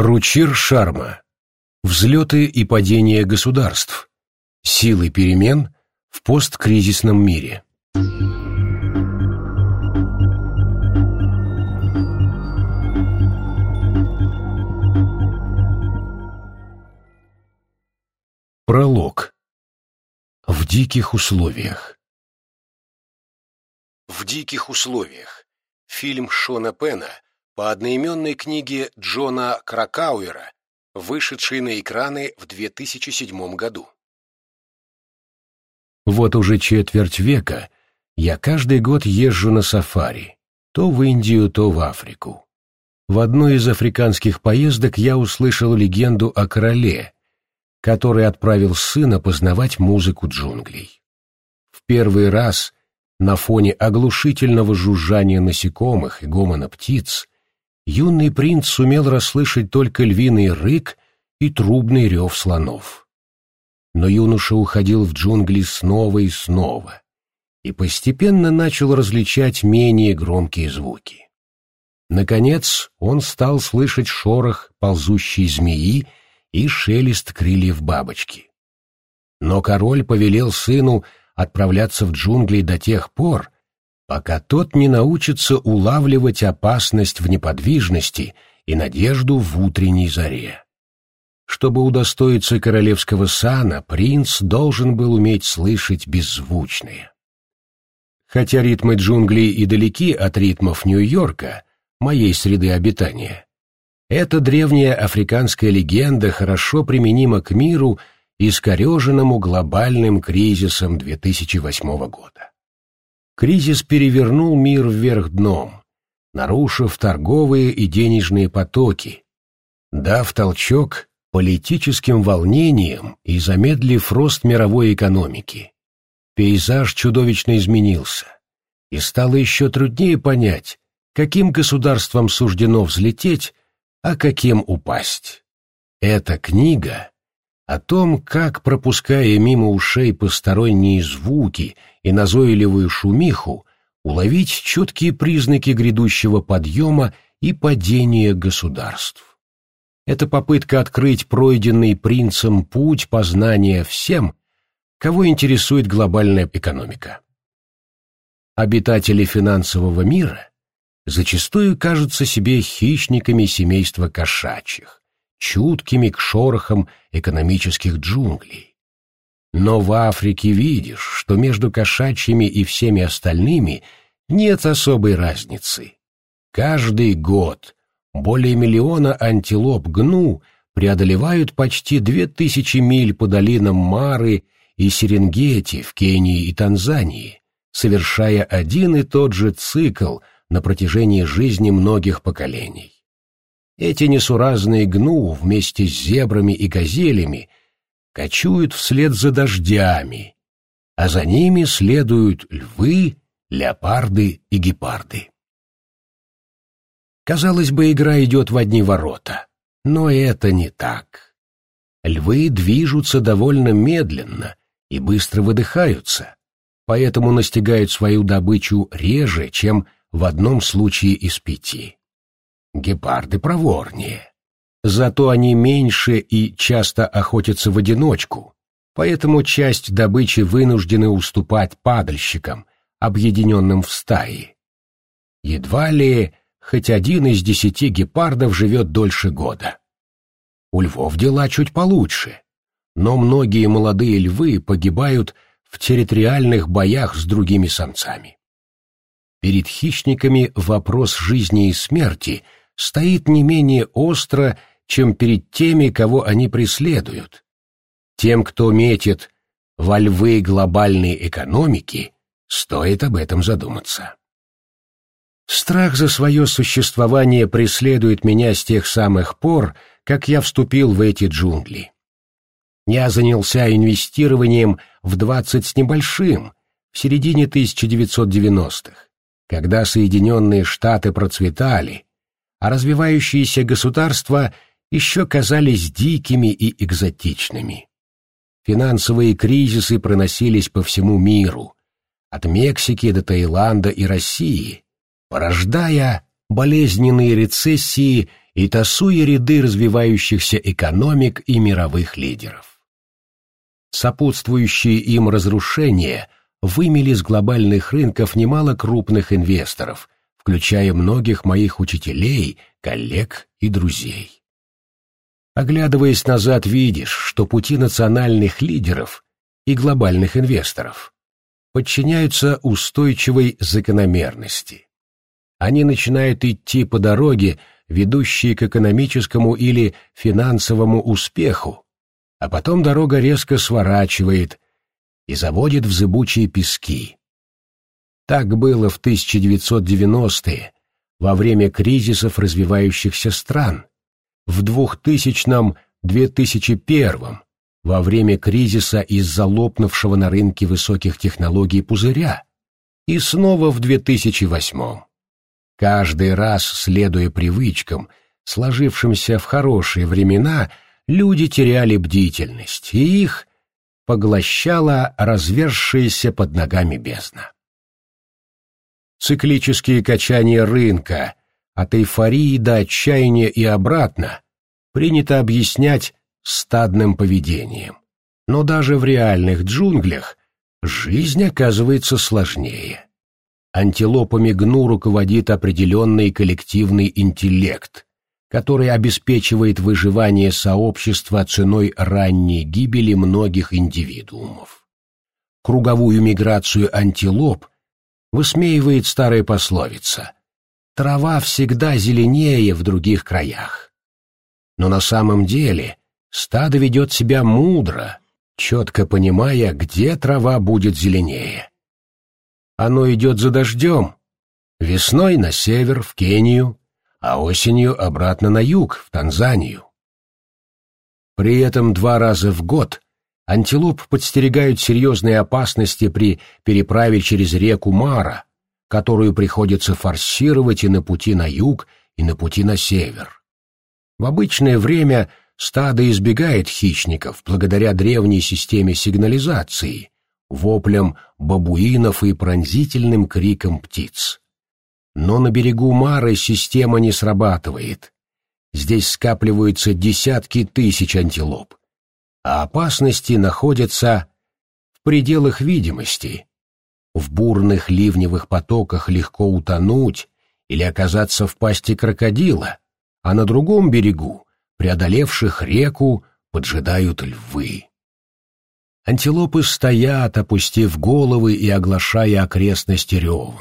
Ручир Шарма. Взлеты и падения государств. Силы перемен в посткризисном мире. Пролог. В диких условиях. В диких условиях. Фильм Шона Пена по одноименной книге Джона Кракауэра, вышедшей на экраны в 2007 году. Вот уже четверть века я каждый год езжу на сафари, то в Индию, то в Африку. В одной из африканских поездок я услышал легенду о короле, который отправил сына познавать музыку джунглей. В первый раз на фоне оглушительного жужжания насекомых и гомона птиц юный принц сумел расслышать только львиный рык и трубный рев слонов. Но юноша уходил в джунгли снова и снова и постепенно начал различать менее громкие звуки. Наконец он стал слышать шорох ползущей змеи и шелест крыльев бабочки. Но король повелел сыну отправляться в джунгли до тех пор, пока тот не научится улавливать опасность в неподвижности и надежду в утренней заре. Чтобы удостоиться королевского сана, принц должен был уметь слышать беззвучные. Хотя ритмы джунглей и далеки от ритмов Нью-Йорка, моей среды обитания, эта древняя африканская легенда хорошо применима к миру, искореженному глобальным кризисом 2008 года. Кризис перевернул мир вверх дном, нарушив торговые и денежные потоки, дав толчок политическим волнениям и замедлив рост мировой экономики. Пейзаж чудовищно изменился, и стало еще труднее понять, каким государствам суждено взлететь, а каким упасть. Эта книга о том, как, пропуская мимо ушей посторонние звуки и назойливую шумиху, уловить четкие признаки грядущего подъема и падения государств. Это попытка открыть пройденный принцем путь познания всем, кого интересует глобальная экономика. Обитатели финансового мира зачастую кажутся себе хищниками семейства кошачьих, чуткими к шорохам экономических джунглей. Но в Африке видишь, что между кошачьими и всеми остальными нет особой разницы. Каждый год более миллиона антилоп гну преодолевают почти две тысячи миль по долинам Мары и Серенгети в Кении и Танзании, совершая один и тот же цикл – на протяжении жизни многих поколений. Эти несуразные гну вместе с зебрами и газелями кочуют вслед за дождями, а за ними следуют львы, леопарды и гепарды. Казалось бы, игра идет в одни ворота, но это не так. Львы движутся довольно медленно и быстро выдыхаются, поэтому настигают свою добычу реже, чем в одном случае из пяти. Гепарды проворнее. Зато они меньше и часто охотятся в одиночку, поэтому часть добычи вынуждены уступать падальщикам, объединенным в стаи. Едва ли хоть один из десяти гепардов живет дольше года. У львов дела чуть получше, но многие молодые львы погибают в территориальных боях с другими самцами. Перед хищниками вопрос жизни и смерти стоит не менее остро, чем перед теми, кого они преследуют. Тем, кто метит во львы глобальной экономики, стоит об этом задуматься. Страх за свое существование преследует меня с тех самых пор, как я вступил в эти джунгли. Я занялся инвестированием в двадцать с небольшим в середине 1990-х когда Соединенные Штаты процветали, а развивающиеся государства еще казались дикими и экзотичными. Финансовые кризисы проносились по всему миру, от Мексики до Таиланда и России, порождая болезненные рецессии и тасуя ряды развивающихся экономик и мировых лидеров. Сопутствующие им разрушения вымели с глобальных рынков немало крупных инвесторов, включая многих моих учителей, коллег и друзей. Оглядываясь назад, видишь, что пути национальных лидеров и глобальных инвесторов подчиняются устойчивой закономерности. Они начинают идти по дороге, ведущей к экономическому или финансовому успеху, а потом дорога резко сворачивает и заводит в зыбучие пески. Так было в 1990-е, во время кризисов развивающихся стран, в 2000-м, 2001-м, во время кризиса из-за лопнувшего на рынке высоких технологий пузыря, и снова в 2008-м. Каждый раз, следуя привычкам, сложившимся в хорошие времена, люди теряли бдительность, и их поглощала разверзшаяся под ногами бездна. Циклические качания рынка, от эйфории до отчаяния и обратно, принято объяснять стадным поведением. Но даже в реальных джунглях жизнь оказывается сложнее. Антилопами гну руководит определенный коллективный интеллект, который обеспечивает выживание сообщества ценой ранней гибели многих индивидуумов. Круговую миграцию антилоп высмеивает старая пословица «Трава всегда зеленее в других краях». Но на самом деле стадо ведет себя мудро, четко понимая, где трава будет зеленее. Оно идет за дождем. Весной на север, в Кению, а осенью обратно на юг, в Танзанию. При этом два раза в год антилоп подстерегают серьезные опасности при переправе через реку Мара, которую приходится форсировать и на пути на юг, и на пути на север. В обычное время стадо избегает хищников благодаря древней системе сигнализации, воплям бабуинов и пронзительным криком птиц. Но на берегу Мары система не срабатывает. Здесь скапливаются десятки тысяч антилоп, а опасности находятся в пределах видимости. В бурных ливневых потоках легко утонуть или оказаться в пасти крокодила, а на другом берегу, преодолевших реку, поджидают львы. Антилопы стоят, опустив головы и оглашая окрестности ревом.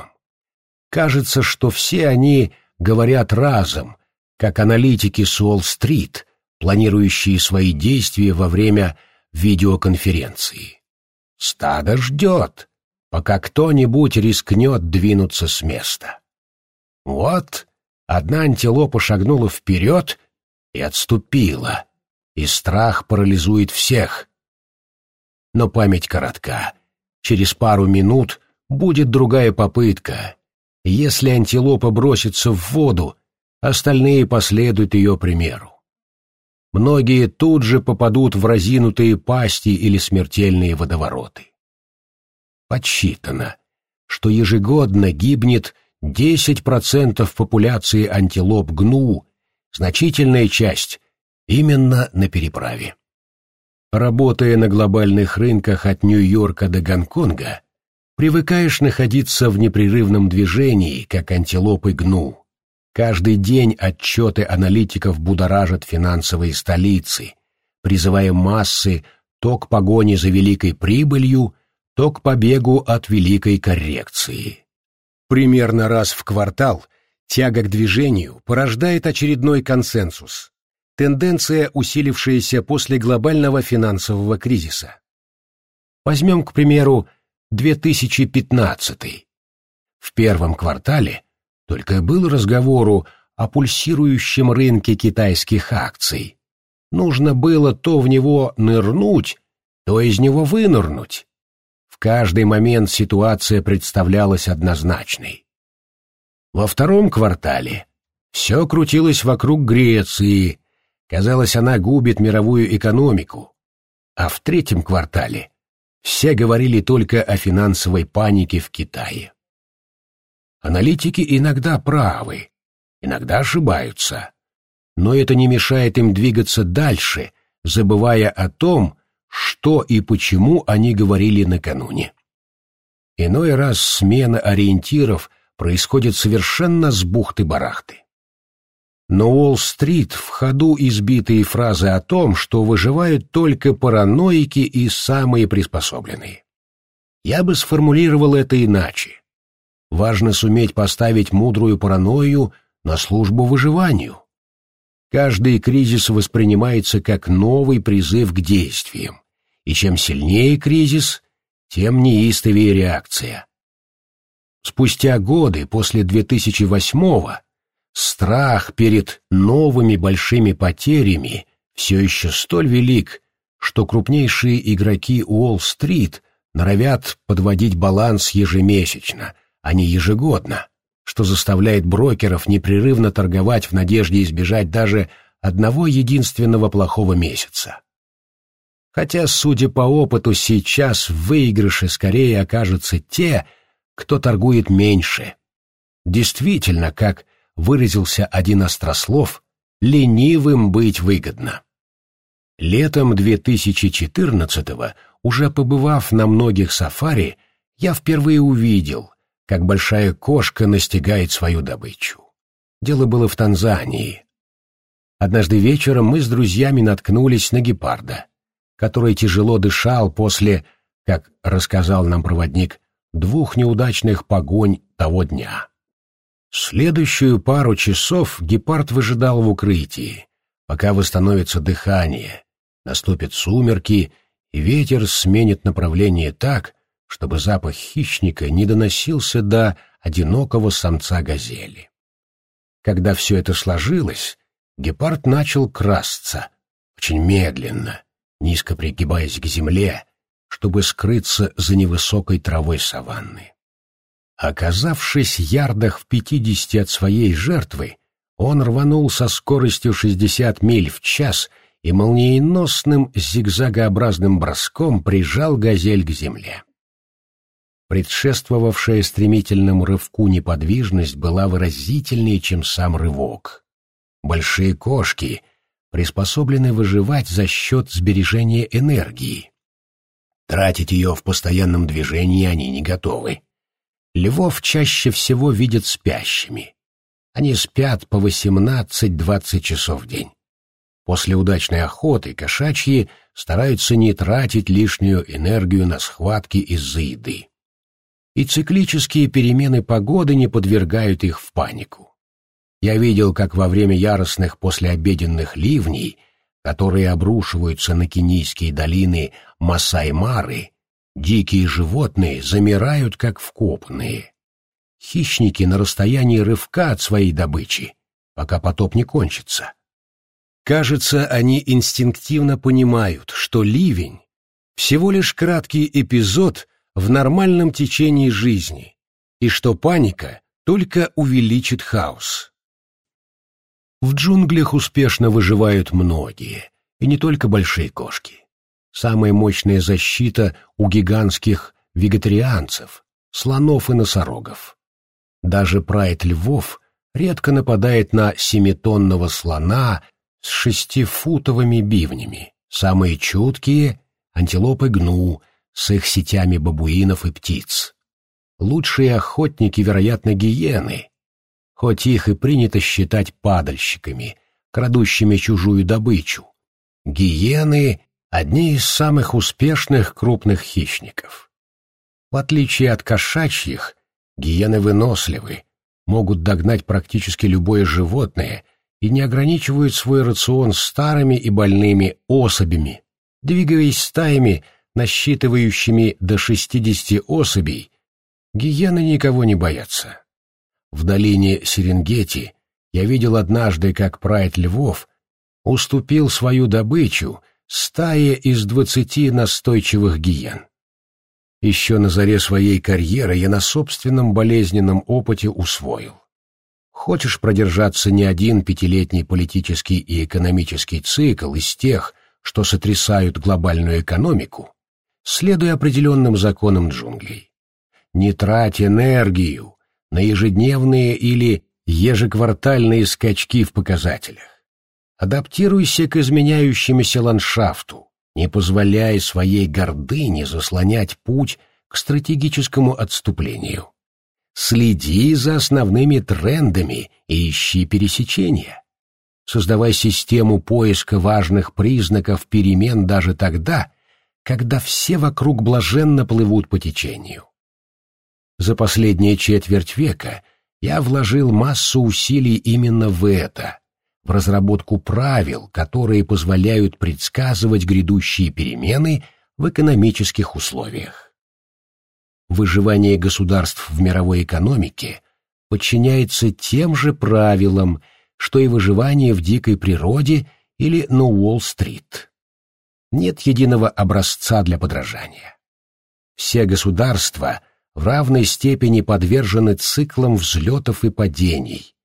Кажется, что все они говорят разом, как аналитики с Уолл-стрит, планирующие свои действия во время видеоконференции. Стадо ждет, пока кто-нибудь рискнет двинуться с места. Вот одна антилопа шагнула вперед и отступила, и страх парализует всех, но память коротка. Через пару минут будет другая попытка. Если антилопа бросится в воду, остальные последуют ее примеру. Многие тут же попадут в разинутые пасти или смертельные водовороты. Подсчитано, что ежегодно гибнет 10% популяции антилоп гну, значительная часть именно на переправе. Работая на глобальных рынках от Нью-Йорка до Гонконга, привыкаешь находиться в непрерывном движении, как антилопы гну. Каждый день отчеты аналитиков будоражат финансовые столицы, призывая массы то к погоне за великой прибылью, то к побегу от великой коррекции. Примерно раз в квартал тяга к движению порождает очередной консенсус, тенденция, усилившаяся после глобального финансового кризиса. Возьмем, к примеру, 2015. В первом квартале только был разговору о пульсирующем рынке китайских акций. Нужно было то в него нырнуть, то из него вынырнуть. В каждый момент ситуация представлялась однозначной. Во втором квартале все крутилось вокруг Греции, Казалось, она губит мировую экономику. А в третьем квартале все говорили только о финансовой панике в Китае. Аналитики иногда правы, иногда ошибаются. но это не мешает им двигаться дальше, забывая о том, что и почему они говорили накануне. Иной раз смена ориентиров происходит совершенно с бухты-барахты. На Уолл-стрит в ходу избитые фразы о том, что выживают только параноики и самые приспособленные. Я бы сформулировал это иначе. Важно суметь поставить мудрую паранойю на службу выживанию. Каждый кризис воспринимается как новый призыв к действиям, и чем сильнее кризис, тем неистовее реакция. Спустя годы после 2008-го страх перед новыми большими потерями все еще столь велик, что крупнейшие игроки Уолл-стрит норовят подводить баланс ежемесячно, а не ежегодно, что заставляет брокеров непрерывно торговать в надежде избежать даже одного единственного плохого месяца. Хотя, судя по опыту, сейчас в выигрыше скорее окажутся те, кто торгует меньше. Действительно, как выразился один острослов, ленивым быть выгодно. Летом 2014-го, уже побывав на многих сафари, я впервые увидел, как большая кошка настигает свою добычу. Дело было в Танзании. Однажды вечером мы с друзьями наткнулись на гепарда который тяжело дышал после, как рассказал нам проводник, двух неудачных погонь того дня. Следующую пару часов гепард выжидал в укрытии, пока восстановится дыхание, наступят сумерки, и ветер сменит направление так, чтобы запах хищника не доносился до одинокого самца газели. Когда все это сложилось, гепард начал красться, очень медленно, низко пригибаясь к земле, чтобы скрыться за невысокой травой саванны. Оказавшись ярдах в пятидесяти от своей жертвы, он рванул со скоростью 60 миль в час и молниеносным зигзагообразным броском прижал газель к земле. Предшествовавшая стремительному рывку неподвижность была выразительнее, чем сам рывок. Большие кошки — приспособлены выживать за счет сбережения энергии. Тратить ее в постоянном движении они не готовы. Львов чаще всего видят спящими. Они спят по 18-20 часов в день. После удачной охоты кошачьи стараются не тратить лишнюю энергию на схватки из-за еды. И циклические перемены погоды не подвергают их в панику. Я видел, как во время яростных послеобеденных ливней, которые обрушиваются на кенийские долины Масай-Мары, дикие животные замирают, как вкопанные. Хищники на расстоянии рывка от своей добычи, пока потоп не кончится. Кажется, они инстинктивно понимают, что ливень — всего лишь краткий эпизод в нормальном течении жизни, и что паника только увеличит хаос. В джунглях успешно выживают многие, и не только большие кошки. Самая мощная защита у гигантских вегетарианцев, слонов и носорогов. Даже прайд львов редко нападает на семитонного слона с шестифутовыми бивнями. Самые чуткие — антилопы гну с их сетями бабуинов и птиц. Лучшие охотники, вероятно, гиены, хоть их и принято считать падальщиками, крадущими чужую добычу. Гиены — одни из самых успешных крупных хищников. В отличие от кошачьих, гиены выносливы, могут догнать практически любое животное и не ограничивают свой рацион старыми и больными особями, двигаясь стаями, насчитывающими до 60 особей, гиены никого не боятся. В долине Серенгети я видел однажды, как прайд львов уступил свою добычу стае из двадцати настойчивых гиен. Еще на заре своей карьеры я на собственном болезненном опыте усвоил. Хочешь продержаться не один пятилетний политический и экономический цикл из тех, что сотрясают глобальную экономику, следуй определенным законам джунглей. Не трать энергию, на ежедневные или ежеквартальные скачки в показателях. адаптируйся к изменяющемуся ландшафту, не позволяя своей гордыне заслонять путь к стратегическому отступлению. Следи за основными трендами и ищи пересечения. Создавай систему поиска важных признаков перемен даже тогда, когда все вокруг блаженно плывут по течению. За последние четверть века я вложил массу усилий именно в это, в разработку правил, которые позволяют предсказывать грядущие перемены в экономических условиях. Выживание государств в мировой экономике подчиняется тем же правилам, что и выживание в дикой природе или на Уолл-стрит. Нет единого образца для подражания. Все государства в равной степени подвержены циклам взлетов и падений,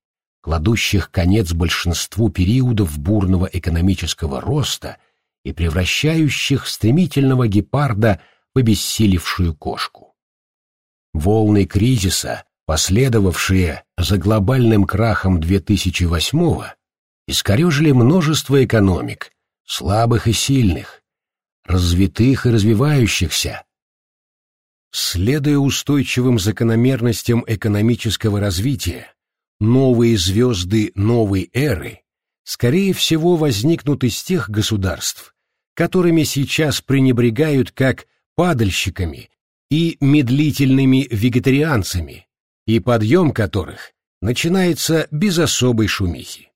кладущих конец большинству периодов бурного экономического роста и превращающих стремительного гепарда в обессилевшую кошку. Волны кризиса, последовавшие за глобальным крахом 2008-го, искорежили множество экономик, слабых и сильных, развитых и развивающихся, Следуя устойчивым закономерностям экономического развития, новые звезды новой эры, скорее всего, возникнут из тех государств, которыми сейчас пренебрегают как падальщиками и медлительными вегетарианцами, и подъем которых начинается без особой шумихи.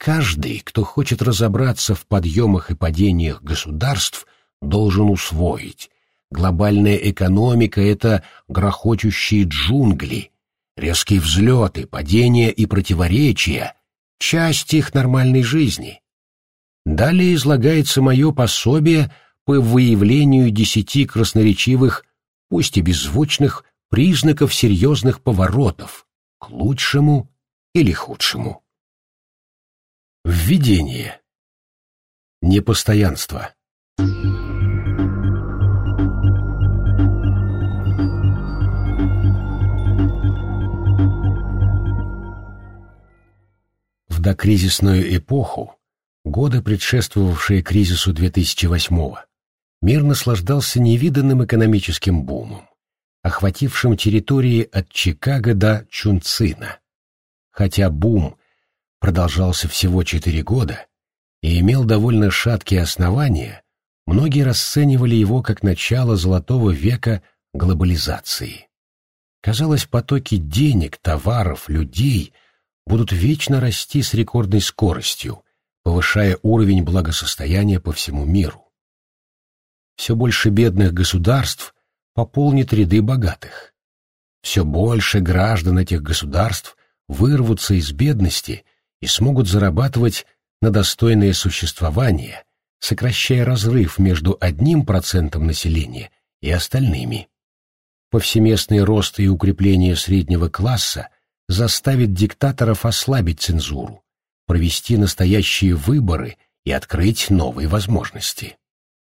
Каждый, кто хочет разобраться в подъемах и падениях государств, должен усвоить, Глобальная экономика — это грохочущие джунгли, резкие взлеты, падения и противоречия, часть их нормальной жизни. Далее излагается мое пособие по выявлению десяти красноречивых, пусть и беззвучных, признаков серьезных поворотов к лучшему или худшему. Введение. Непостоянство. В докризисную эпоху, годы, предшествовавшие кризису 2008-го, мир наслаждался невиданным экономическим бумом, охватившим территории от Чикаго до Чунцина. Хотя бум продолжался всего четыре года и имел довольно шаткие основания, многие расценивали его как начало золотого века глобализации. Казалось, потоки денег, товаров, людей — будут вечно расти с рекордной скоростью, повышая уровень благосостояния по всему миру. Все больше бедных государств пополнит ряды богатых. Все больше граждан этих государств вырвутся из бедности и смогут зарабатывать на достойное существование, сокращая разрыв между одним процентом населения и остальными. Повсеместный рост и укрепление среднего класса – заставит диктаторов ослабить цензуру, провести настоящие выборы и открыть новые возможности.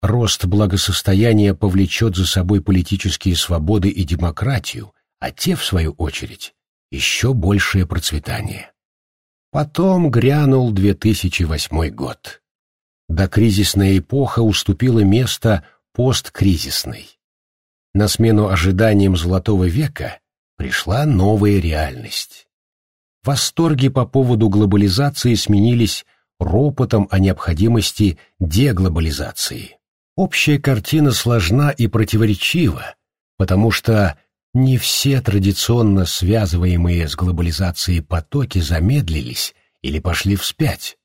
Рост благосостояния повлечет за собой политические свободы и демократию, а те, в свою очередь, еще большее процветание. Потом грянул 2008 год. Докризисная эпоха уступила место посткризисной. На смену ожиданиям Золотого века пришла новая реальность. Восторги по поводу глобализации сменились ропотом о необходимости деглобализации. Общая картина сложна и противоречива, потому что не все традиционно связываемые с глобализацией потоки замедлились или пошли вспять.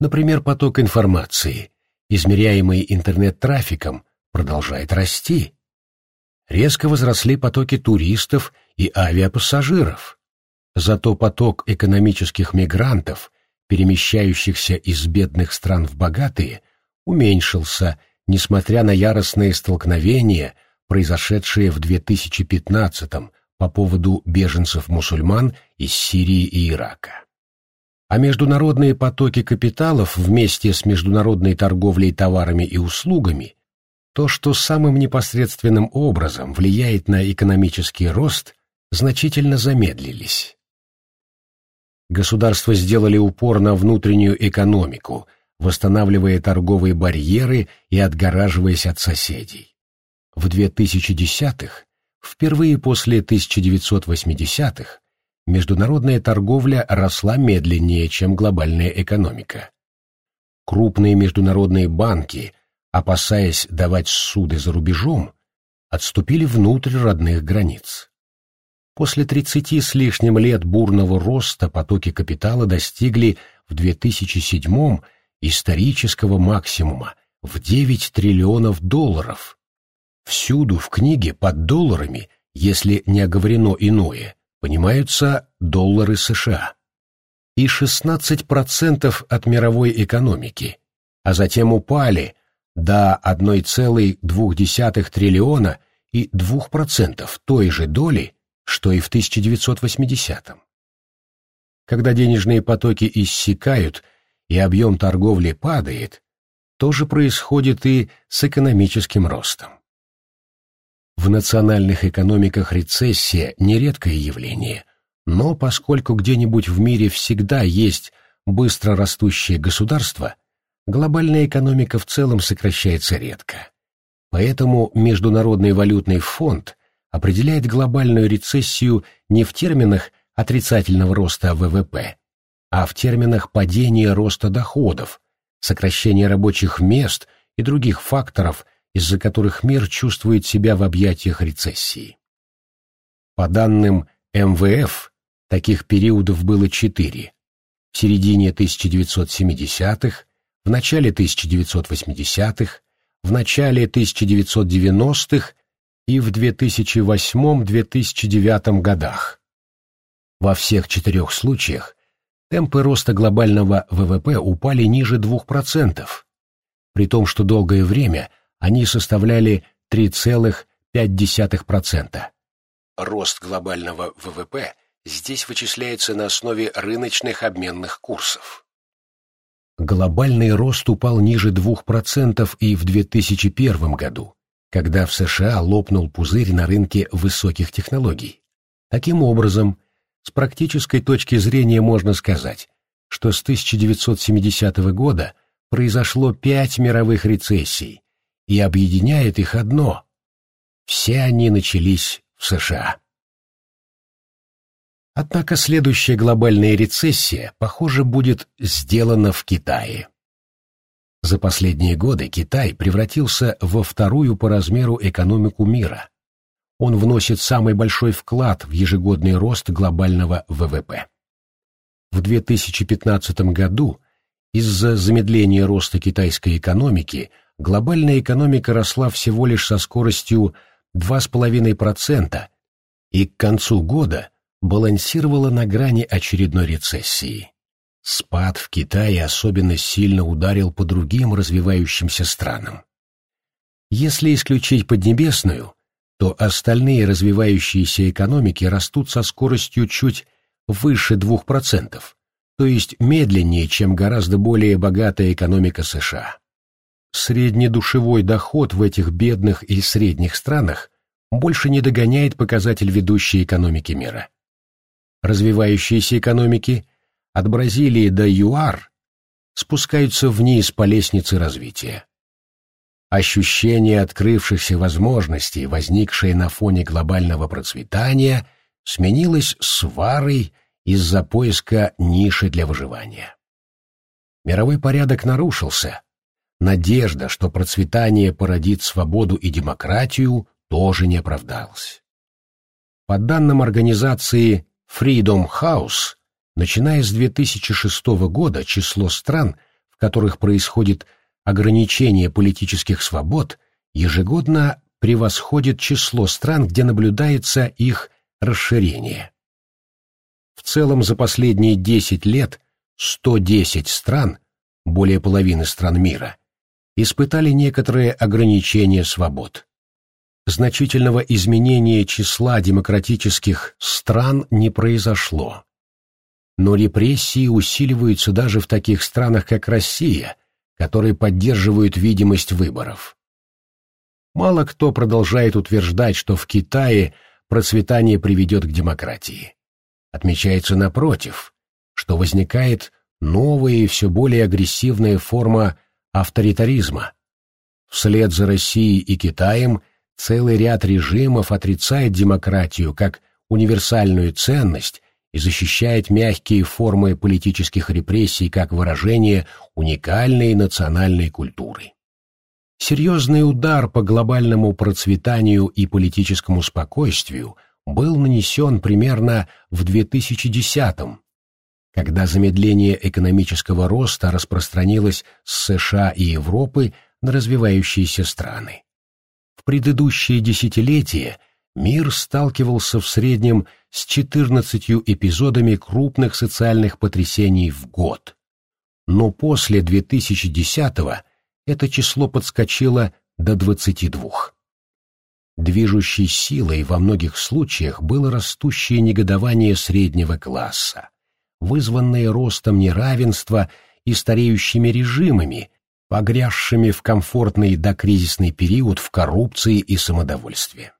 Например, поток информации, измеряемый интернет-трафиком, продолжает расти. Резко возросли потоки туристов и авиапассажиров. Зато поток экономических мигрантов, перемещающихся из бедных стран в богатые, уменьшился, несмотря на яростные столкновения, произошедшие в 2015 по поводу беженцев-мусульман из Сирии и Ирака. А международные потоки капиталов вместе с международной торговлей товарами и услугами то, что самым непосредственным образом влияет на экономический рост, значительно замедлились. Государства сделали упор на внутреннюю экономику, восстанавливая торговые барьеры и отгораживаясь от соседей. В 2010-х, впервые после 1980-х, международная торговля росла медленнее, чем глобальная экономика. Крупные международные банки, опасаясь давать суды за рубежом, отступили внутрь родных границ. После 30 с лишним лет бурного роста потоки капитала достигли в 2007 исторического максимума в 9 триллионов долларов. Всюду в книге под долларами, если не оговорено иное, понимаются доллары США. И 16% от мировой экономики, а затем упали до 1,2 триллиона и 2% той же доли, что и в 1980-м. Когда денежные потоки иссякают и объем торговли падает, то же происходит и с экономическим ростом. В национальных экономиках рецессия – нередкое явление, но поскольку где-нибудь в мире всегда есть быстро растущее государство, глобальная экономика в целом сокращается редко. Поэтому Международный валютный фонд определяет глобальную рецессию не в терминах отрицательного роста ВВП, а в терминах падения роста доходов, сокращения рабочих мест и других факторов, из-за которых мир чувствует себя в объятиях рецессии. По данным МВФ, таких периодов было четыре. В середине 1970-х, в начале 1980-х, в начале 1990-х и в 2008-2009 годах. Во всех четырех случаях темпы роста глобального ВВП упали ниже 2%, при том, что долгое время они составляли 3,5%. Рост глобального ВВП здесь вычисляется на основе рыночных обменных курсов. Глобальный рост упал ниже 2% и в 2001 году, когда в США лопнул пузырь на рынке высоких технологий. Таким образом, с практической точки зрения можно сказать, что с 1970 года произошло пять мировых рецессий, и объединяет их одно – все они начались в США. Однако следующая глобальная рецессия, похоже, будет сделана в Китае. За последние годы Китай превратился во вторую по размеру экономику мира. Он вносит самый большой вклад в ежегодный рост глобального ВВП. В 2015 году из-за замедления роста китайской экономики глобальная экономика росла всего лишь со скоростью 2,5%, и к концу года – балансировала на грани очередной рецессии. Спад в Китае особенно сильно ударил по другим развивающимся странам. Если исключить Поднебесную, то остальные развивающиеся экономики растут со скоростью чуть выше 2%, то есть медленнее, чем гораздо более богатая экономика США. Среднедушевой доход в этих бедных и средних странах больше не догоняет показатель ведущей экономики мира развивающиеся экономики от Бразилии до ЮАР спускаются вниз по лестнице развития. Ощущение открывшихся возможностей, возникшее на фоне глобального процветания, сменилось сварой из-за поиска ниши для выживания. Мировой порядок нарушился. Надежда, что процветание породит свободу и демократию, тоже не оправдалась. По данным организации Freedom House, начиная с 2006 года число стран, в которых происходит ограничение политических свобод, ежегодно превосходит число стран, где наблюдается их расширение. В целом за последние 10 лет 110 стран, более половины стран мира, испытали некоторые ограничения свобод значительного изменения числа демократических стран не произошло. Но репрессии усиливаются даже в таких странах, как Россия, которые поддерживают видимость выборов. Мало кто продолжает утверждать, что в Китае процветание приведет к демократии. Отмечается напротив, что возникает новая и все более агрессивная форма авторитаризма. Вслед за Россией и Китаем целый ряд режимов отрицает демократию как универсальную ценность и защищает мягкие формы политических репрессий как выражение уникальной национальной культуры. Серьезный удар по глобальному процветанию и политическому спокойствию был нанесен примерно в 2010-м, когда замедление экономического роста распространилось с США и Европы на развивающиеся страны. В предыдущие десятилетия мир сталкивался в среднем с 14 эпизодами крупных социальных потрясений в год. Но после 2010-го это число подскочило до 22. Движущей силой во многих случаях было растущее негодование среднего класса, вызванное ростом неравенства и стареющими режимами, погрязшими в комфортный докризисный период в коррупции и самодовольстве.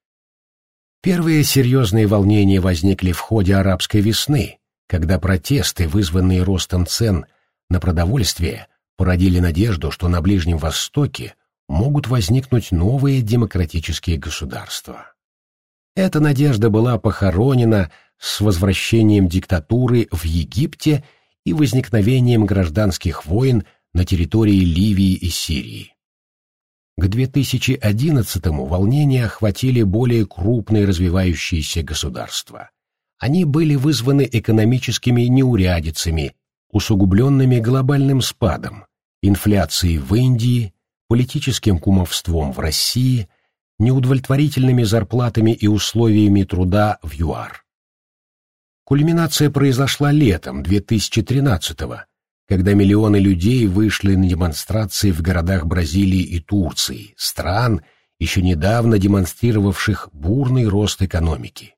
Первые серьезные волнения возникли в ходе арабской весны, когда протесты, вызванные ростом цен на продовольствие, породили надежду, что на Ближнем Востоке могут возникнуть новые демократические государства. Эта надежда была похоронена с возвращением диктатуры в Египте и возникновением гражданских войн на территории Ливии и Сирии. К 2011-му волнения охватили более крупные развивающиеся государства. Они были вызваны экономическими неурядицами, усугубленными глобальным спадом, инфляцией в Индии, политическим кумовством в России, неудовлетворительными зарплатами и условиями труда в ЮАР. Кульминация произошла летом 2013-го, когда миллионы людей вышли на демонстрации в городах Бразилии и Турции, стран, еще недавно демонстрировавших бурный рост экономики.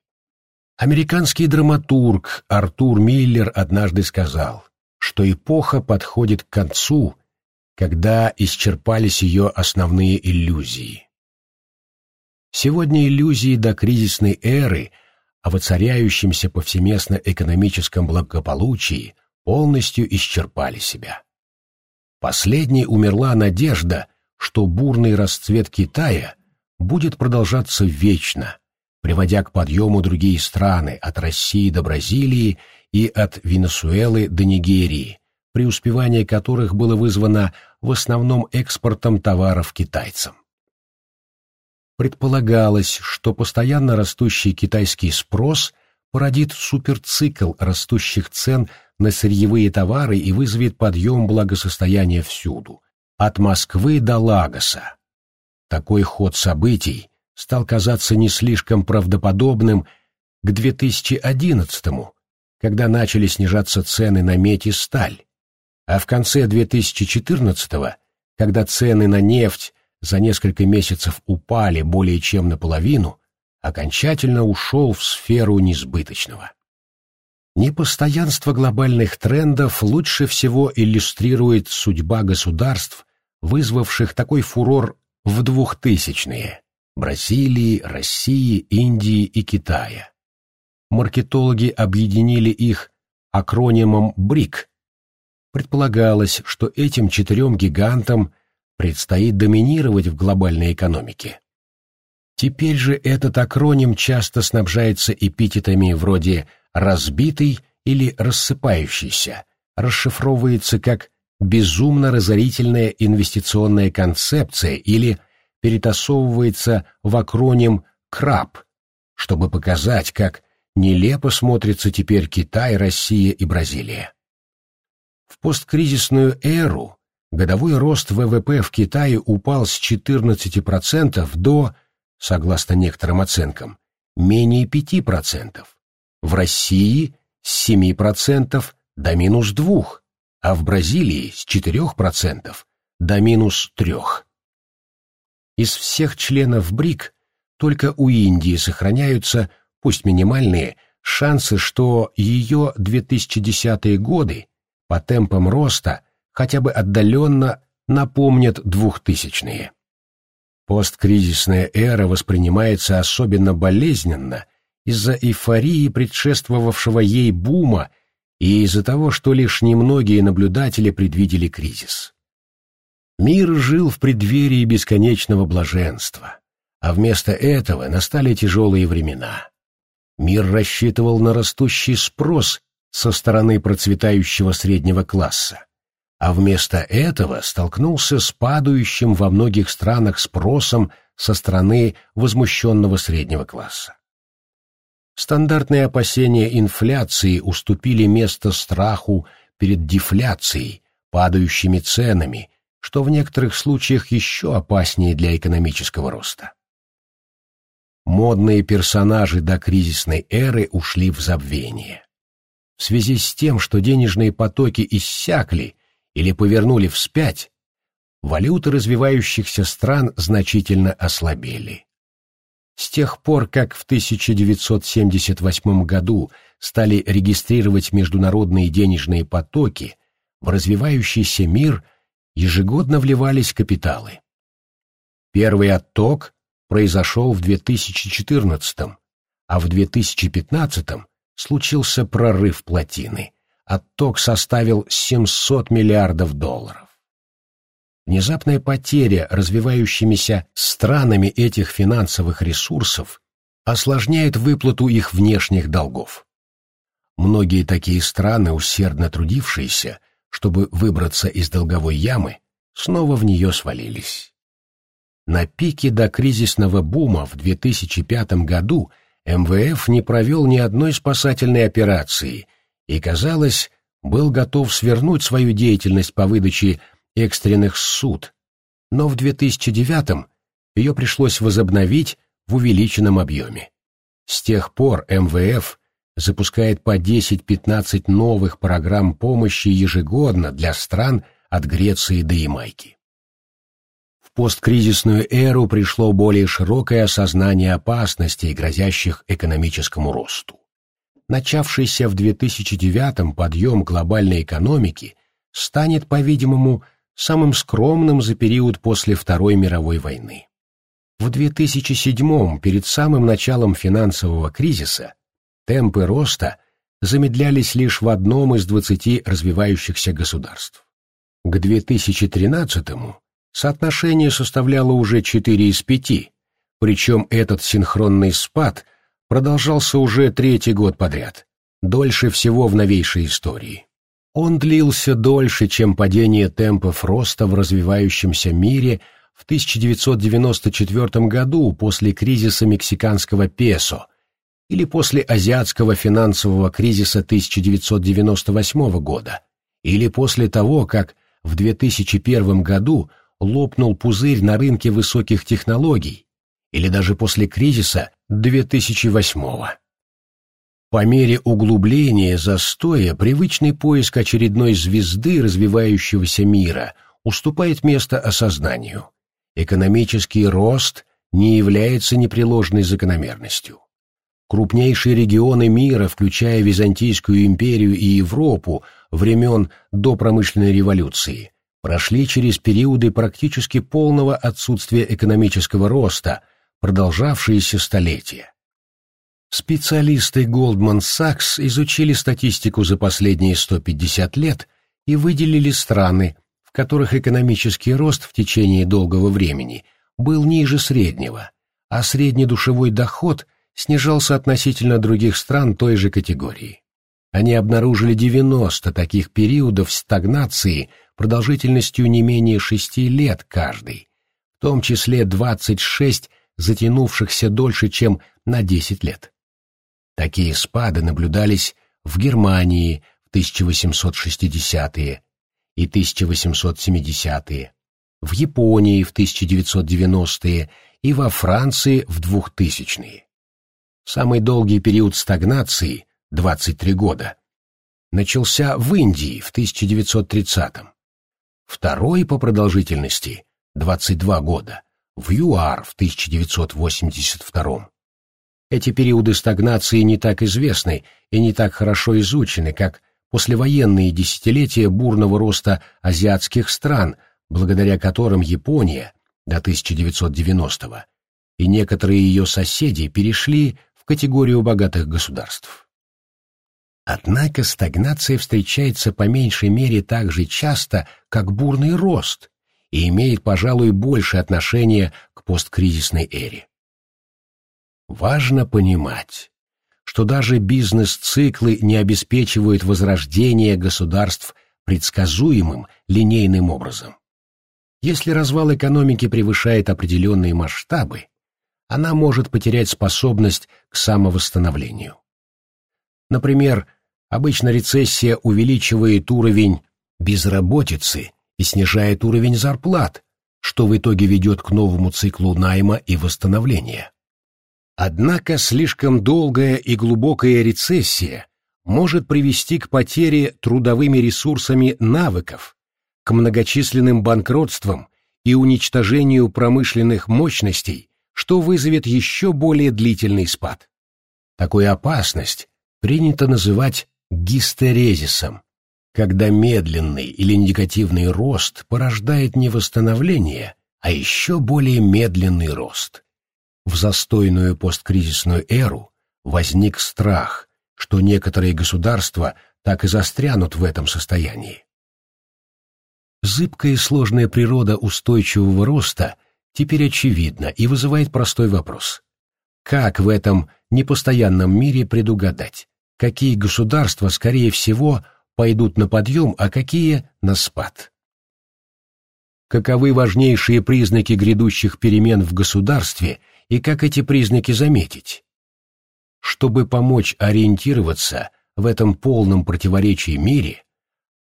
Американский драматург Артур Миллер однажды сказал, что эпоха подходит к концу, когда исчерпались ее основные иллюзии. Сегодня иллюзии до кризисной эры о воцаряющемся повсеместно экономическом благополучии полностью исчерпали себя. Последней умерла надежда, что бурный расцвет Китая будет продолжаться вечно, приводя к подъему другие страны от России до Бразилии и от Венесуэлы до Нигерии, преуспевание которых было вызвано в основном экспортом товаров китайцам. Предполагалось, что постоянно растущий китайский спрос породит суперцикл растущих цен на сырьевые товары и вызовет подъем благосостояния всюду, от Москвы до Лагоса. Такой ход событий стал казаться не слишком правдоподобным к 2011-му, когда начали снижаться цены на медь и сталь, а в конце 2014-го, когда цены на нефть за несколько месяцев упали более чем наполовину, окончательно ушел в сферу несбыточного. Непостоянство глобальных трендов лучше всего иллюстрирует судьба государств, вызвавших такой фурор в двухтысячные – Бразилии, России, Индии и Китая. Маркетологи объединили их акронимом БРИК Предполагалось, что этим четырем гигантам предстоит доминировать в глобальной экономике. Теперь же этот акроним часто снабжается эпитетами вроде «разбитый» или «рассыпающийся», расшифровывается как «безумно разорительная инвестиционная концепция» или перетасовывается в акроним «КРАП», чтобы показать, как нелепо смотрятся теперь Китай, Россия и Бразилия. В посткризисную эру годовой рост ВВП в Китае упал с 14% до, согласно некоторым оценкам, менее 5%, в России с 7% до минус 2%, а в Бразилии с 4% до минус 3%. Из всех членов БРИК только у Индии сохраняются, пусть минимальные, шансы, что ее 2010-е годы по темпам роста хотя бы отдаленно напомнят двухтысячные. Посткризисная эра воспринимается особенно болезненно из-за эйфории предшествовавшего ей бума и из-за того, что лишь немногие наблюдатели предвидели кризис. Мир жил в преддверии бесконечного блаженства, а вместо этого настали тяжелые времена. Мир рассчитывал на растущий спрос со стороны процветающего среднего класса, а вместо этого столкнулся с падающим во многих странах спросом со стороны возмущенного среднего класса. Стандартные опасения инфляции уступили место страху перед дефляцией, падающими ценами, что в некоторых случаях еще опаснее для экономического роста. Модные персонажи до кризисной эры ушли в забвение. В связи с тем, что денежные потоки иссякли или повернули вспять, валюты развивающихся стран значительно ослабели. С тех пор, как в 1978 году стали регистрировать международные денежные потоки, в развивающийся мир ежегодно вливались капиталы. Первый отток произошел в 2014, а в 2015 случился прорыв плотины. Отток составил 700 миллиардов долларов. Внезапная потеря развивающимися странами этих финансовых ресурсов осложняет выплату их внешних долгов. Многие такие страны, усердно трудившиеся, чтобы выбраться из долговой ямы, снова в нее свалились. На пике до кризисного бума в 2005 году МВФ не провел ни одной спасательной операции и, казалось, был готов свернуть свою деятельность по выдаче экстренных суд, но в 2009 ее пришлось возобновить в увеличенном объеме. С тех пор МВФ запускает по 10-15 новых программ помощи ежегодно для стран от Греции до Ямайки. В посткризисную эру пришло более широкое осознание опасностей, грозящих экономическому росту. Начавшийся в 2009 подъем глобальной экономики станет, по-видимому, самым скромным за период после Второй мировой войны. В 2007 перед самым началом финансового кризиса, темпы роста замедлялись лишь в одном из 20 развивающихся государств. К 2013 соотношение составляло уже 4 из 5, причем этот синхронный спад продолжался уже третий год подряд, дольше всего в новейшей истории. Он длился дольше, чем падение темпов роста в развивающемся мире в 1994 году после кризиса мексиканского песо или после азиатского финансового кризиса 1998 года, или после того, как в 2001 году лопнул пузырь на рынке высоких технологий, или даже после кризиса 2008 года. По мере углубления застоя привычный поиск очередной звезды развивающегося мира уступает место осознанию. Экономический рост не является непреложной закономерностью. Крупнейшие регионы мира, включая Византийскую империю и Европу времен до промышленной революции, прошли через периоды практически полного отсутствия экономического роста, продолжавшиеся столетия. Специалисты Goldman Sachs изучили статистику за последние 150 лет и выделили страны, в которых экономический рост в течение долгого времени был ниже среднего, а среднедушевой доход снижался относительно других стран той же категории. Они обнаружили 90 таких периодов стагнации продолжительностью не менее 6 лет каждый, в том числе 26 затянувшихся дольше, чем на 10 лет. Такие спады наблюдались в Германии в 1860-е и 1870-е, в Японии в 1990-е и во Франции в 2000-е. Самый долгий период стагнации, 23 года, начался в Индии в 1930-м. Второй по продолжительности, 22 года, в ЮАР в 1982-м. Эти периоды стагнации не так известны и не так хорошо изучены, как послевоенные десятилетия бурного роста азиатских стран, благодаря которым Япония до 1990-го и некоторые ее соседи перешли в категорию богатых государств. Однако стагнация встречается по меньшей мере так же часто, как бурный рост, и имеет, пожалуй, больше отношения к посткризисной эре. Важно понимать, что даже бизнес-циклы не обеспечивают возрождение государств предсказуемым линейным образом. Если развал экономики превышает определенные масштабы, она может потерять способность к самовосстановлению. Например, обычно рецессия увеличивает уровень безработицы и снижает уровень зарплат, что в итоге ведет к новому циклу найма и восстановления. Однако слишком долгая и глубокая рецессия может привести к потере трудовыми ресурсами навыков, к многочисленным банкротствам и уничтожению промышленных мощностей, что вызовет еще более длительный спад. Такую опасность принято называть гистерезисом, когда медленный или негативный рост порождает не восстановление, а еще более медленный рост. В застойную посткризисную эру возник страх, что некоторые государства так и застрянут в этом состоянии. Зыбкая и сложная природа устойчивого роста теперь очевидна и вызывает простой вопрос. Как в этом непостоянном мире предугадать, какие государства, скорее всего, пойдут на подъем, а какие — на спад? Каковы важнейшие признаки грядущих перемен в государстве и как эти признаки заметить? Чтобы помочь ориентироваться в этом полном противоречии мире,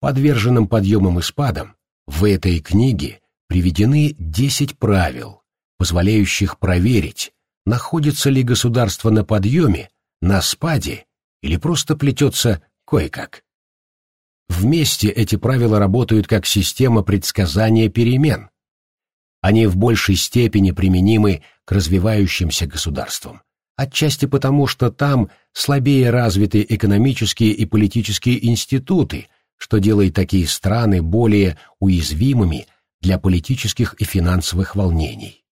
подверженным подъемам и спадам, в этой книге приведены 10 правил, позволяющих проверить, находится ли государство на подъеме, на спаде или просто плетется кое-как. Вместе эти правила работают как система предсказания перемен. Они в большей степени применимы к развивающимся государствам, отчасти потому, что там слабее развиты экономические и политические институты, что делает такие страны более уязвимыми для политических и финансовых волнений.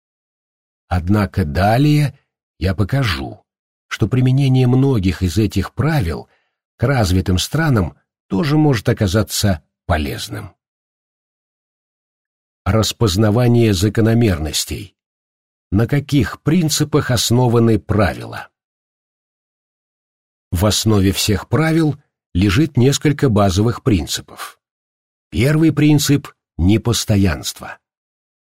Однако далее я покажу, что применение многих из этих правил к развитым странам тоже может оказаться полезным. Распознавание закономерностей. На каких принципах основаны правила? В основе всех правил лежит несколько базовых принципов. Первый принцип – непостоянство.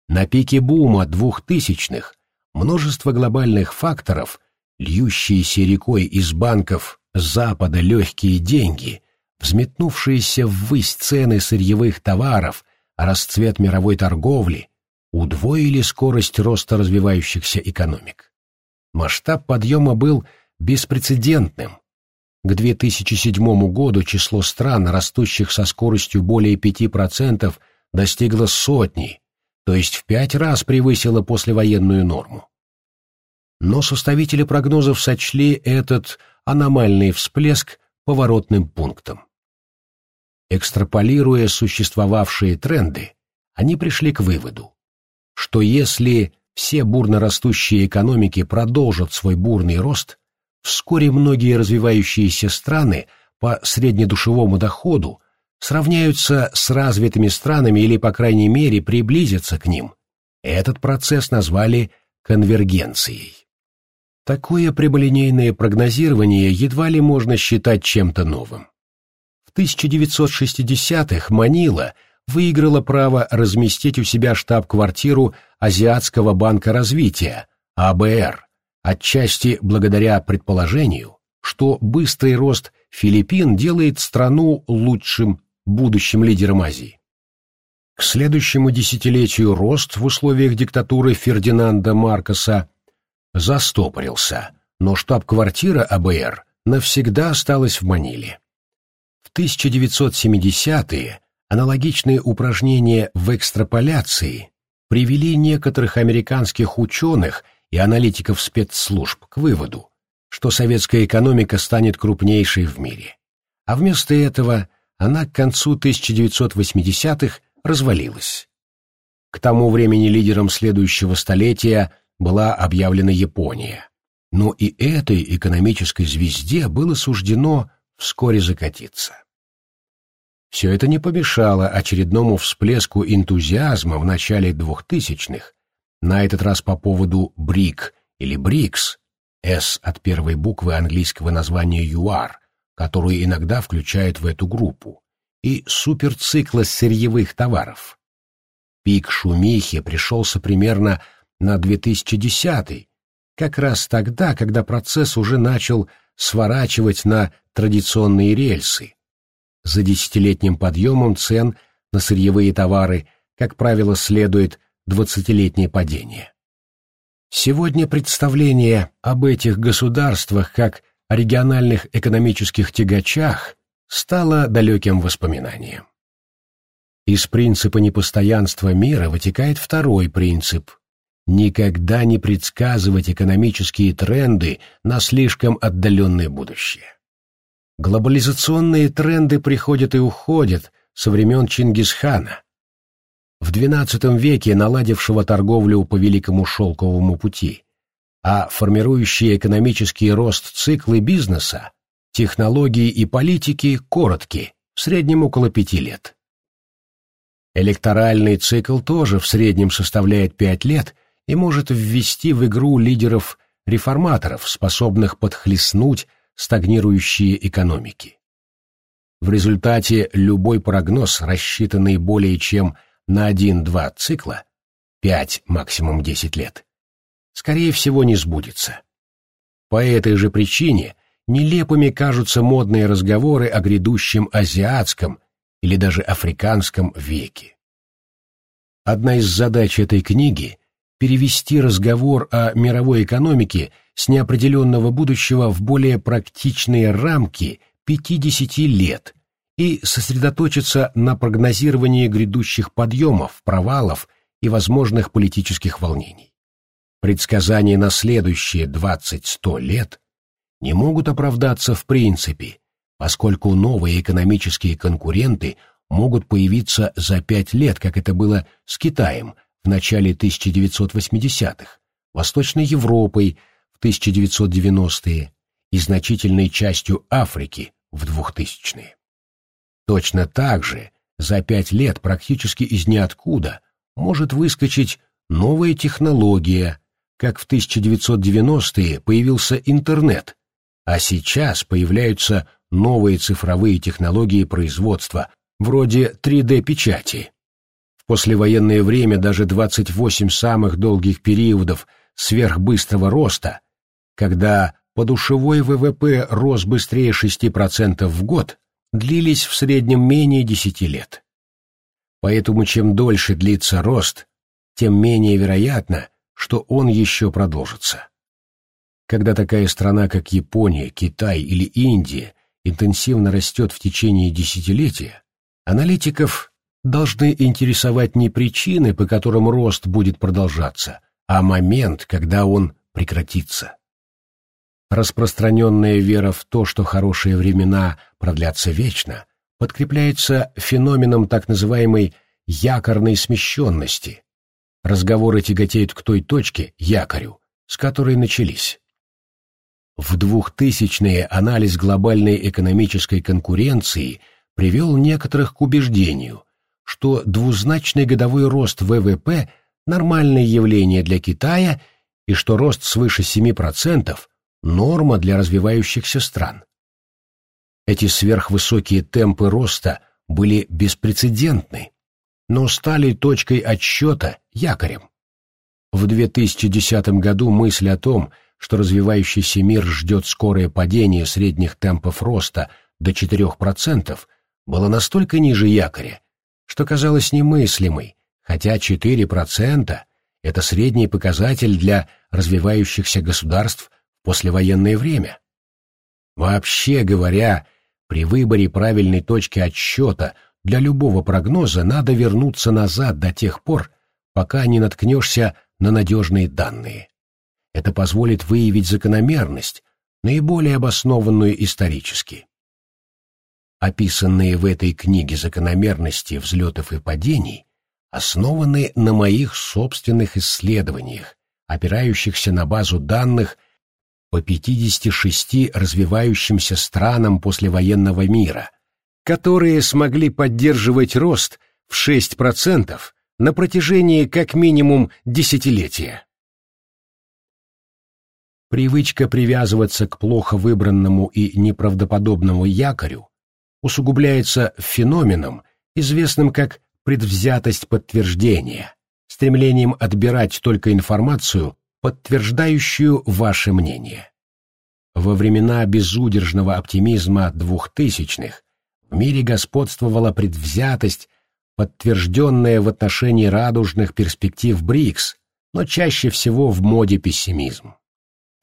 На пике бума двухтысячных множество глобальных факторов, льющиеся рекой из банков Запада легкие деньги, взметнувшиеся ввысь цены сырьевых товаров, расцвет мировой торговли, удвоили скорость роста развивающихся экономик. Масштаб подъема был беспрецедентным, к 2007 году число стран, растущих со скоростью более 5%, достигло сотни, то есть в пять раз превысило послевоенную норму. Но составители прогнозов сочли этот аномальный всплеск поворотным пунктом. Экстраполируя существовавшие тренды, они пришли к выводу, что если все бурно растущие экономики продолжат свой бурный рост, Вскоре многие развивающиеся страны по среднедушевому доходу сравняются с развитыми странами или, по крайней мере, приблизятся к ним. Этот процесс назвали конвергенцией. Такое прямолинейное прогнозирование едва ли можно считать чем-то новым. В 1960-х Манила выиграла право разместить у себя штаб-квартиру Азиатского банка развития, АБР, отчасти благодаря предположению, что быстрый рост Филиппин делает страну лучшим будущим лидером Азии. К следующему десятилетию рост в условиях диктатуры Фердинанда Маркоса застопорился, но штаб-квартира АБР навсегда осталась в Маниле. В 1970-е аналогичные упражнения в экстраполяции привели некоторых американских ученых и аналитиков спецслужб к выводу, что советская экономика станет крупнейшей в мире. А вместо этого она к концу 1980-х развалилась. К тому времени лидером следующего столетия была объявлена Япония. Но и этой экономической звезде было суждено вскоре закатиться. Все это не помешало очередному всплеску энтузиазма в начале двухтысячных, на этот раз по поводу БРИК или БРИКС, «С» от первой буквы английского названия ЮАР, которую иногда включают в эту группу, и суперцикла сырьевых товаров. Пик шумихи пришелся примерно на 2010 как раз тогда, когда процесс уже начал сворачивать на традиционные рельсы. За десятилетним подъемом цен на сырьевые товары, как правило, следует двадцатилетнее падение. Сегодня представление об этих государствах как о региональных экономических тягачах стало далеким воспоминанием. Из принципа непостоянства мира вытекает второй принцип – никогда не предсказывать экономические тренды на слишком отдаленное будущее. Глобализационные тренды приходят и уходят со времен Чингисхана, в XII веке наладившего торговлю по Великому Шелковому пути, а формирующие экономический рост циклы бизнеса, технологии и политики коротки, в среднем около пяти лет. Электоральный цикл тоже в среднем составляет пять лет и может ввести в игру лидеров реформаторов, способных подхлестнуть стагнирующие экономики. В результате любой прогноз, рассчитанный более чем на один-два цикла, пять максимум десять лет, скорее всего не сбудется. По этой же причине нелепыми кажутся модные разговоры о грядущем азиатском или даже африканском веке. Одна из задач этой книги – перевести разговор о мировой экономике с неопределенного будущего в более практичные рамки 50 лет – и сосредоточиться на прогнозировании грядущих подъемов, провалов и возможных политических волнений. Предсказания на следующие 20-100 лет не могут оправдаться в принципе, поскольку новые экономические конкуренты могут появиться за пять лет, как это было с Китаем в начале 1980-х, Восточной Европой в 1990-е и значительной частью Африки в 2000-е. Точно так же за пять лет практически из ниоткуда может выскочить новая технология, как в 1990-е появился интернет, а сейчас появляются новые цифровые технологии производства, вроде 3D-печати. Послевоенное время даже 28 самых долгих периодов сверхбыстрого роста, когда подушевой ВВП рос быстрее 6% в год, длились в среднем менее десяти лет. Поэтому чем дольше длится рост, тем менее вероятно, что он еще продолжится. Когда такая страна, как Япония, Китай или Индия интенсивно растет в течение десятилетия, аналитиков должны интересовать не причины, по которым рост будет продолжаться, а момент, когда он прекратится. Распространенная вера в то, что хорошие времена продлятся вечно, подкрепляется феноменом так называемой якорной смещенности. Разговоры тяготеют к той точке, якорю, с которой начались. В 2000-е анализ глобальной экономической конкуренции привел некоторых к убеждению, что двузначный годовой рост ВВП – нормальное явление для Китая и что рост свыше 7% норма для развивающихся стран. Эти сверхвысокие темпы роста были беспрецедентны, но стали точкой отсчета, якорем. В 2010 году мысль о том, что развивающийся мир ждет скорое падение средних темпов роста до 4%, была настолько ниже якоря, что казалось немыслимой, хотя 4% — это средний показатель для развивающихся государств послевоенное время. Вообще говоря, при выборе правильной точки отсчета для любого прогноза надо вернуться назад до тех пор, пока не наткнешься на надежные данные. Это позволит выявить закономерность, наиболее обоснованную исторически. Описанные в этой книге закономерности взлетов и падений основаны на моих собственных исследованиях, опирающихся на базу данных – по 56 развивающимся странам послевоенного мира, которые смогли поддерживать рост в 6% на протяжении как минимум десятилетия. Привычка привязываться к плохо выбранному и неправдоподобному якорю усугубляется феноменом, известным как предвзятость подтверждения, стремлением отбирать только информацию, подтверждающую ваше мнение. Во времена безудержного оптимизма двухтысячных в мире господствовала предвзятость, подтвержденная в отношении радужных перспектив БРИКС, но чаще всего в моде пессимизм.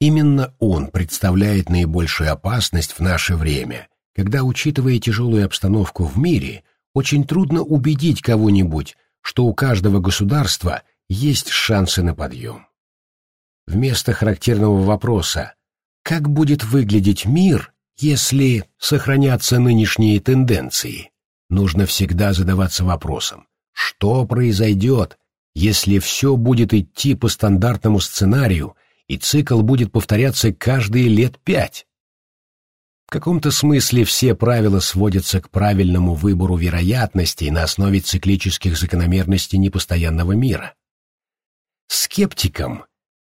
Именно он представляет наибольшую опасность в наше время, когда, учитывая тяжелую обстановку в мире, очень трудно убедить кого-нибудь, что у каждого государства есть шансы на подъем. Вместо характерного вопроса «Как будет выглядеть мир, если сохранятся нынешние тенденции?» нужно всегда задаваться вопросом «Что произойдет, если все будет идти по стандартному сценарию и цикл будет повторяться каждые лет пять. В каком-то смысле все правила сводятся к правильному выбору вероятностей на основе циклических закономерностей непостоянного мира. Скептикам,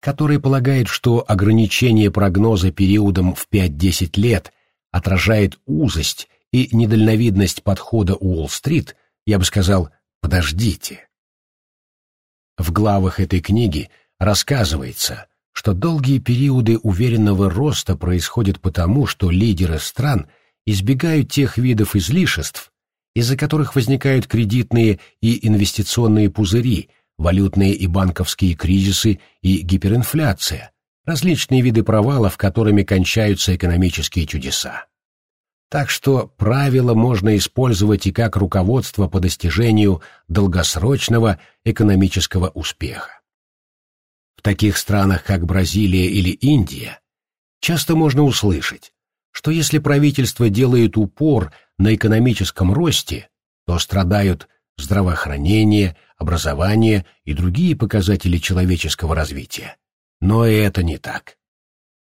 который полагает, что ограничение прогноза периодом в 5-10 лет отражает узость и недальновидность подхода Уолл-стрит, я бы сказал «подождите». В главах этой книги рассказывается, что долгие периоды уверенного роста происходят потому, что лидеры стран избегают тех видов излишеств, из-за которых возникают кредитные и инвестиционные пузыри, валютные и банковские кризисы и гиперинфляция, различные виды провалов, которыми кончаются экономические чудеса. Так что правила можно использовать и как руководство по достижению долгосрочного экономического успеха. В таких странах, как Бразилия или Индия, часто можно услышать, что если правительство делает упор на экономическом росте, то страдают здравоохранение, образование и другие показатели человеческого развития. Но это не так.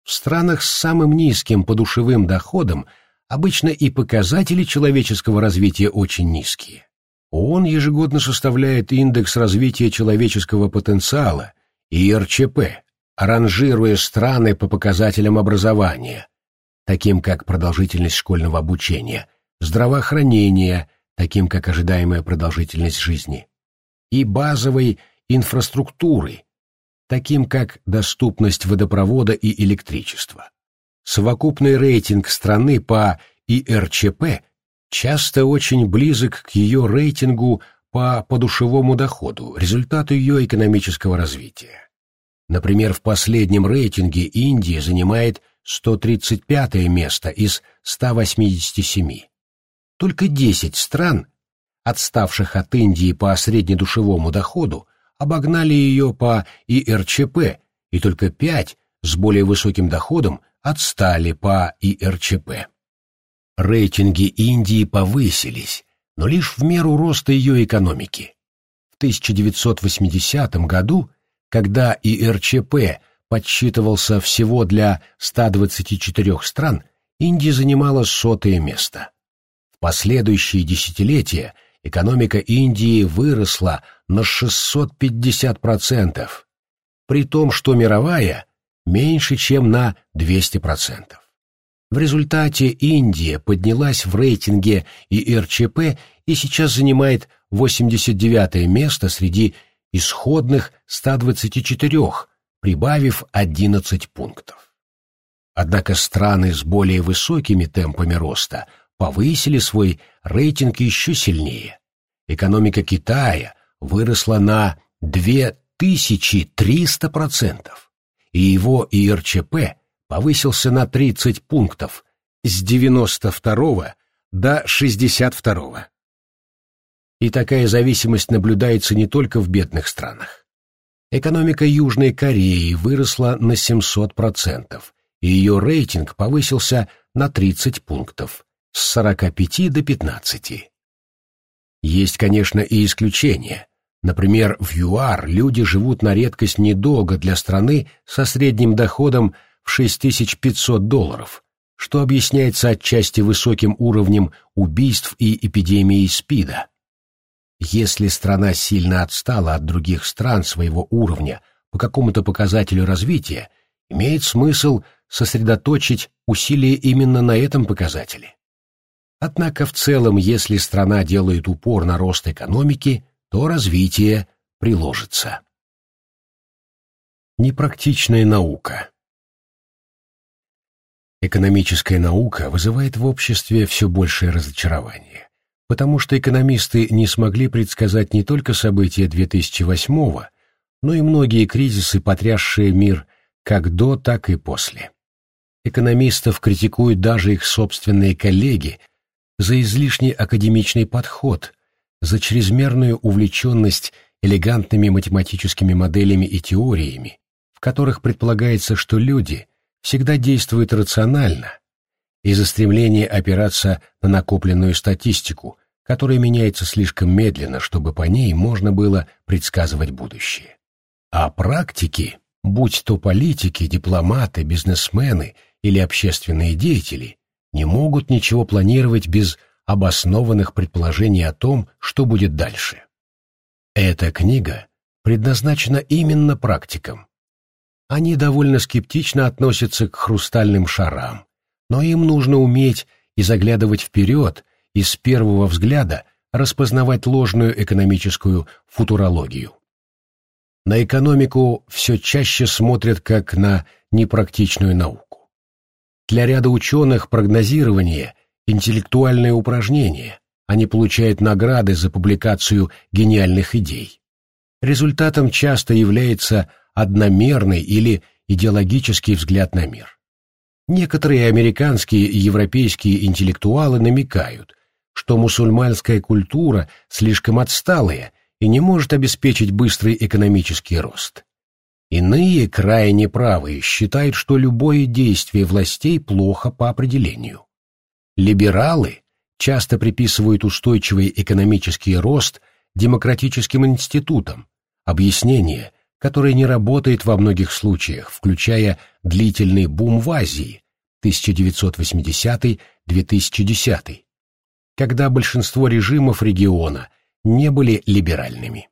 В странах с самым низким подушевым доходом обычно и показатели человеческого развития очень низкие. ООН ежегодно составляет индекс развития человеческого потенциала, и РЧП, ранжируя страны по показателям образования, таким как продолжительность школьного обучения, здравоохранения, таким как ожидаемая продолжительность жизни, и базовой инфраструктуры, таким как доступность водопровода и электричества. Совокупный рейтинг страны по ИРЧП часто очень близок к ее рейтингу по подушевому доходу, результату ее экономического развития. Например, в последнем рейтинге Индия занимает 135 место из 187. Только 10 стран, отставших от Индии по среднедушевому доходу, обогнали ее по ИРЧП, и только 5 с более высоким доходом отстали по ИРЧП. Рейтинги Индии повысились, но лишь в меру роста ее экономики. В 1980 году, когда ИРЧП подсчитывался всего для 124 стран, Индия занимала сотое место. В последующие десятилетия экономика Индии выросла на 650%, при том, что мировая меньше, чем на 200%. В результате Индия поднялась в рейтинге ИРЧП и сейчас занимает 89 место среди исходных 124, прибавив 11 пунктов. Однако страны с более высокими темпами роста повысили свой рейтинг еще сильнее. Экономика Китая выросла на 2300%, и его ИРЧП повысился на 30 пунктов с 92 до 62. И такая зависимость наблюдается не только в бедных странах. Экономика Южной Кореи выросла на 700%, и ее рейтинг повысился на 30 пунктов с 45 до 15. Есть, конечно, и исключения. Например, в ЮАР люди живут на редкость недолго для страны со средним доходом в 6500 долларов, что объясняется отчасти высоким уровнем убийств и эпидемией СПИДа. Если страна сильно отстала от других стран своего уровня по какому-то показателю развития, имеет смысл сосредоточить усилия именно на этом показателе. Однако в целом, если страна делает упор на рост экономики, то развитие приложится. Непрактичная наука Экономическая наука вызывает в обществе все большее разочарование, потому что экономисты не смогли предсказать не только события 2008 но и многие кризисы, потрясшие мир как до, так и после. Экономистов критикуют даже их собственные коллеги за излишний академичный подход, за чрезмерную увлеченность элегантными математическими моделями и теориями, в которых предполагается, что люди всегда действуют рационально, и за стремление опираться на накопленную статистику, которая меняется слишком медленно, чтобы по ней можно было предсказывать будущее. А практики, будь то политики, дипломаты, бизнесмены или общественные деятели, не могут ничего планировать без обоснованных предположений о том, что будет дальше. Эта книга предназначена именно практикам. Они довольно скептично относятся к хрустальным шарам, но им нужно уметь и заглядывать вперед, и с первого взгляда распознавать ложную экономическую футурологию. На экономику все чаще смотрят как на непрактичную науку. Для ряда ученых прогнозирование – интеллектуальное упражнение, они получают награды за публикацию гениальных идей. Результатом часто является одномерный или идеологический взгляд на мир. Некоторые американские и европейские интеллектуалы намекают, что мусульманская культура слишком отсталая и не может обеспечить быстрый экономический рост. Иные, крайне правые, считают, что любое действие властей плохо по определению. Либералы часто приписывают устойчивый экономический рост демократическим институтам, объяснение, которое не работает во многих случаях, включая длительный бум в Азии 1980-2010, когда большинство режимов региона – не были либеральными.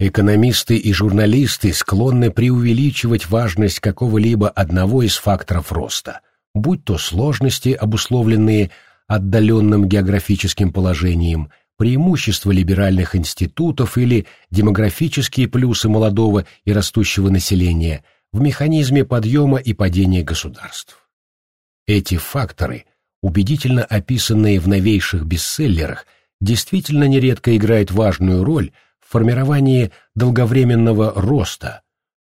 Экономисты и журналисты склонны преувеличивать важность какого-либо одного из факторов роста, будь то сложности, обусловленные отдаленным географическим положением, преимущества либеральных институтов или демографические плюсы молодого и растущего населения в механизме подъема и падения государств. Эти факторы, убедительно описанные в новейших бестселлерах – действительно нередко играет важную роль в формировании долговременного роста,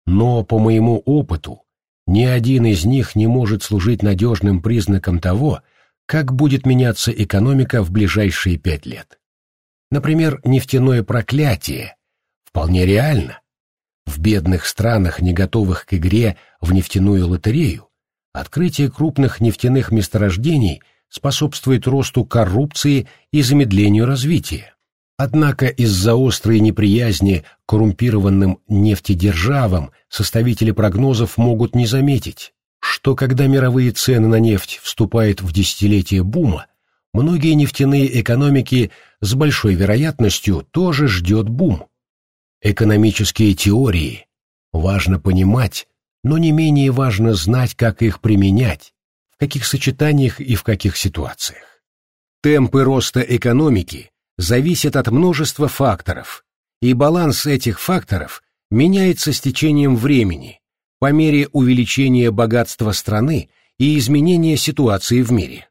но, по моему опыту, ни один из них не может служить надежным признаком того, как будет меняться экономика в ближайшие пять лет. Например, нефтяное проклятие вполне реально. В бедных странах, не готовых к игре в нефтяную лотерею, открытие крупных нефтяных месторождений – способствует росту коррупции и замедлению развития. Однако из-за острой неприязни к коррумпированным нефтедержавам составители прогнозов могут не заметить, что когда мировые цены на нефть вступают в десятилетие бума, многие нефтяные экономики с большой вероятностью тоже ждет бум. Экономические теории важно понимать, но не менее важно знать, как их применять, в каких сочетаниях и в каких ситуациях. Темпы роста экономики зависят от множества факторов, и баланс этих факторов меняется с течением времени, по мере увеличения богатства страны и изменения ситуации в мире.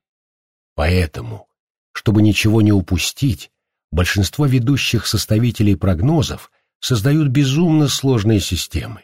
Поэтому, чтобы ничего не упустить, большинство ведущих составителей прогнозов создают безумно сложные системы.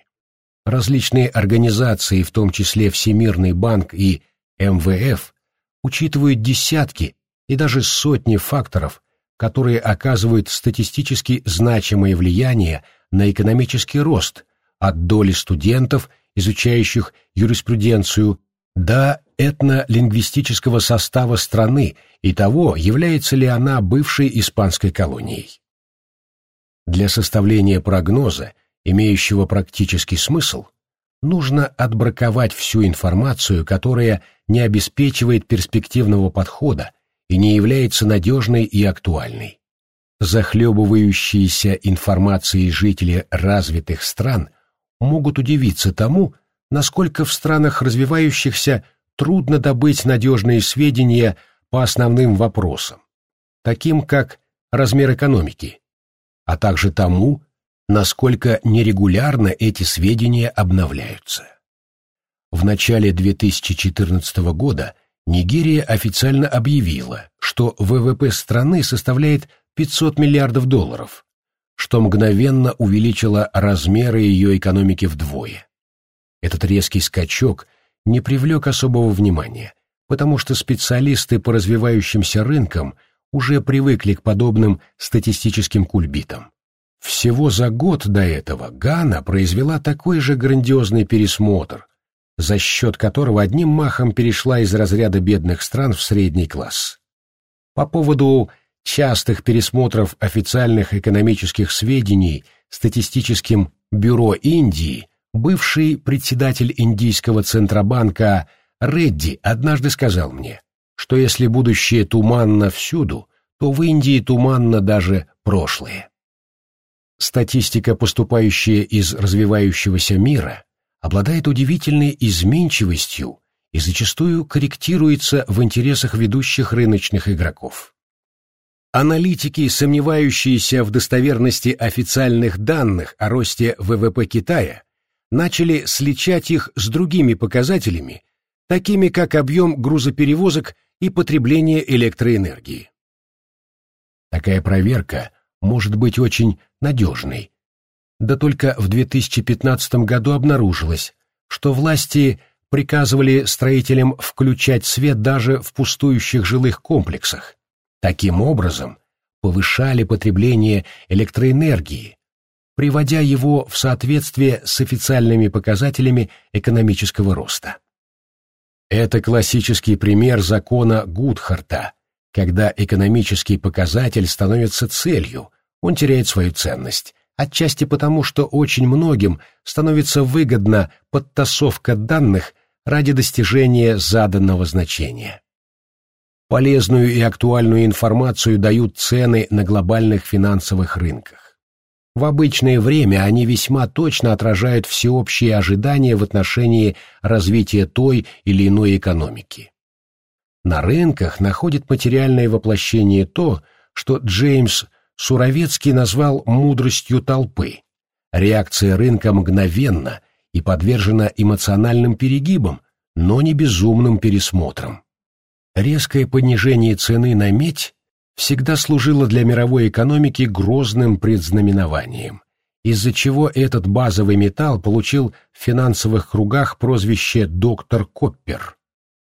Различные организации, в том числе Всемирный банк и МВФ учитывают десятки и даже сотни факторов, которые оказывают статистически значимое влияние на экономический рост от доли студентов, изучающих юриспруденцию, до этнолингвистического состава страны и того, является ли она бывшей испанской колонией. Для составления прогноза, имеющего практический смысл, нужно отбраковать всю информацию, которая не обеспечивает перспективного подхода и не является надежной и актуальной. Захлебывающиеся информацией жители развитых стран могут удивиться тому, насколько в странах развивающихся трудно добыть надежные сведения по основным вопросам, таким как размер экономики, а также тому, насколько нерегулярно эти сведения обновляются. В начале 2014 года Нигерия официально объявила, что ВВП страны составляет 500 миллиардов долларов, что мгновенно увеличило размеры ее экономики вдвое. Этот резкий скачок не привлек особого внимания, потому что специалисты по развивающимся рынкам уже привыкли к подобным статистическим кульбитам. Всего за год до этого Гана произвела такой же грандиозный пересмотр, за счет которого одним махом перешла из разряда бедных стран в средний класс. По поводу частых пересмотров официальных экономических сведений статистическим бюро Индии бывший председатель индийского центробанка Редди однажды сказал мне, что если будущее туманно всюду, то в Индии туманно даже прошлое. Статистика, поступающая из развивающегося мира, обладает удивительной изменчивостью и зачастую корректируется в интересах ведущих рыночных игроков. Аналитики, сомневающиеся в достоверности официальных данных о росте ВВП Китая, начали сличать их с другими показателями, такими как объем грузоперевозок и потребление электроэнергии. Такая проверка может быть очень надежной. Да только в 2015 году обнаружилось, что власти приказывали строителям включать свет даже в пустующих жилых комплексах. Таким образом, повышали потребление электроэнергии, приводя его в соответствие с официальными показателями экономического роста. Это классический пример закона Гудхарта, когда экономический показатель становится целью, он теряет свою ценность, отчасти потому, что очень многим становится выгодна подтасовка данных ради достижения заданного значения. Полезную и актуальную информацию дают цены на глобальных финансовых рынках. В обычное время они весьма точно отражают всеобщие ожидания в отношении развития той или иной экономики. На рынках находит материальное воплощение то, что Джеймс Суровецкий назвал мудростью толпы. Реакция рынка мгновенна и подвержена эмоциональным перегибам, но не безумным пересмотрам. Резкое понижение цены на медь всегда служило для мировой экономики грозным предзнаменованием, из-за чего этот базовый металл получил в финансовых кругах прозвище «доктор Коппер».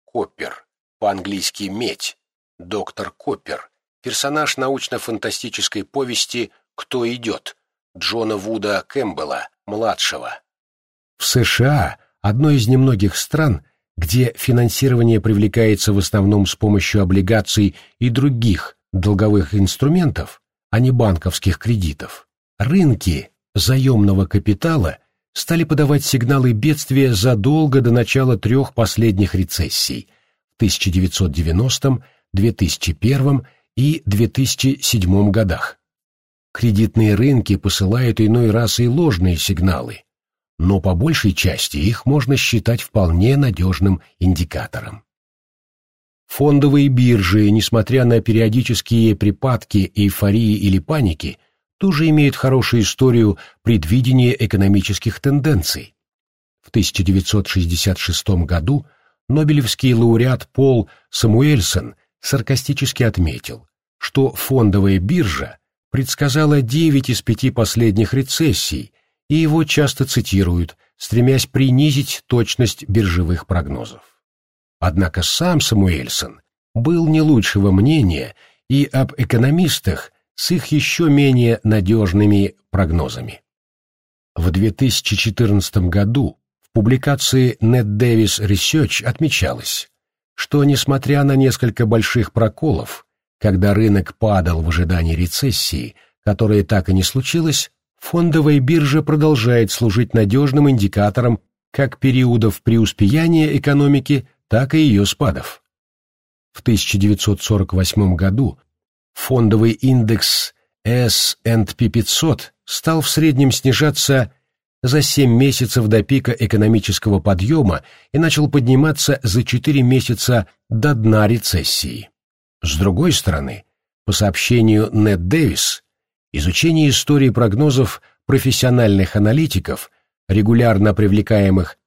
Коппер по-английски «медь», доктор Коппер, персонаж научно-фантастической повести «Кто идет» Джона Вуда Кэмпбелла, младшего. В США, одной из немногих стран, где финансирование привлекается в основном с помощью облигаций и других долговых инструментов, а не банковских кредитов, рынки заемного капитала стали подавать сигналы бедствия задолго до начала трех последних рецессий 1990, 2001 и 2007 годах. Кредитные рынки посылают иной раз и ложные сигналы, но по большей части их можно считать вполне надежным индикатором. Фондовые биржи, несмотря на периодические припадки эйфории или паники, тоже имеют хорошую историю предвидения экономических тенденций. В 1966 году Нобелевский лауреат Пол Самуэльсон саркастически отметил, что фондовая биржа предсказала 9 из 5 последних рецессий, и его часто цитируют, стремясь принизить точность биржевых прогнозов. Однако сам Самуэльсон был не лучшего мнения и об экономистах с их еще менее надежными прогнозами. В 2014 году публикации Net Davis Research отмечалось, что, несмотря на несколько больших проколов, когда рынок падал в ожидании рецессии, которая так и не случилась, фондовая биржа продолжает служить надежным индикатором как периодов преуспеяния экономики, так и ее спадов. В 1948 году фондовый индекс S&P 500 стал в среднем снижаться за 7 месяцев до пика экономического подъема и начал подниматься за 4 месяца до дна рецессии. С другой стороны, по сообщению Нед Дэвис, изучение истории прогнозов профессиональных аналитиков, регулярно привлекаемых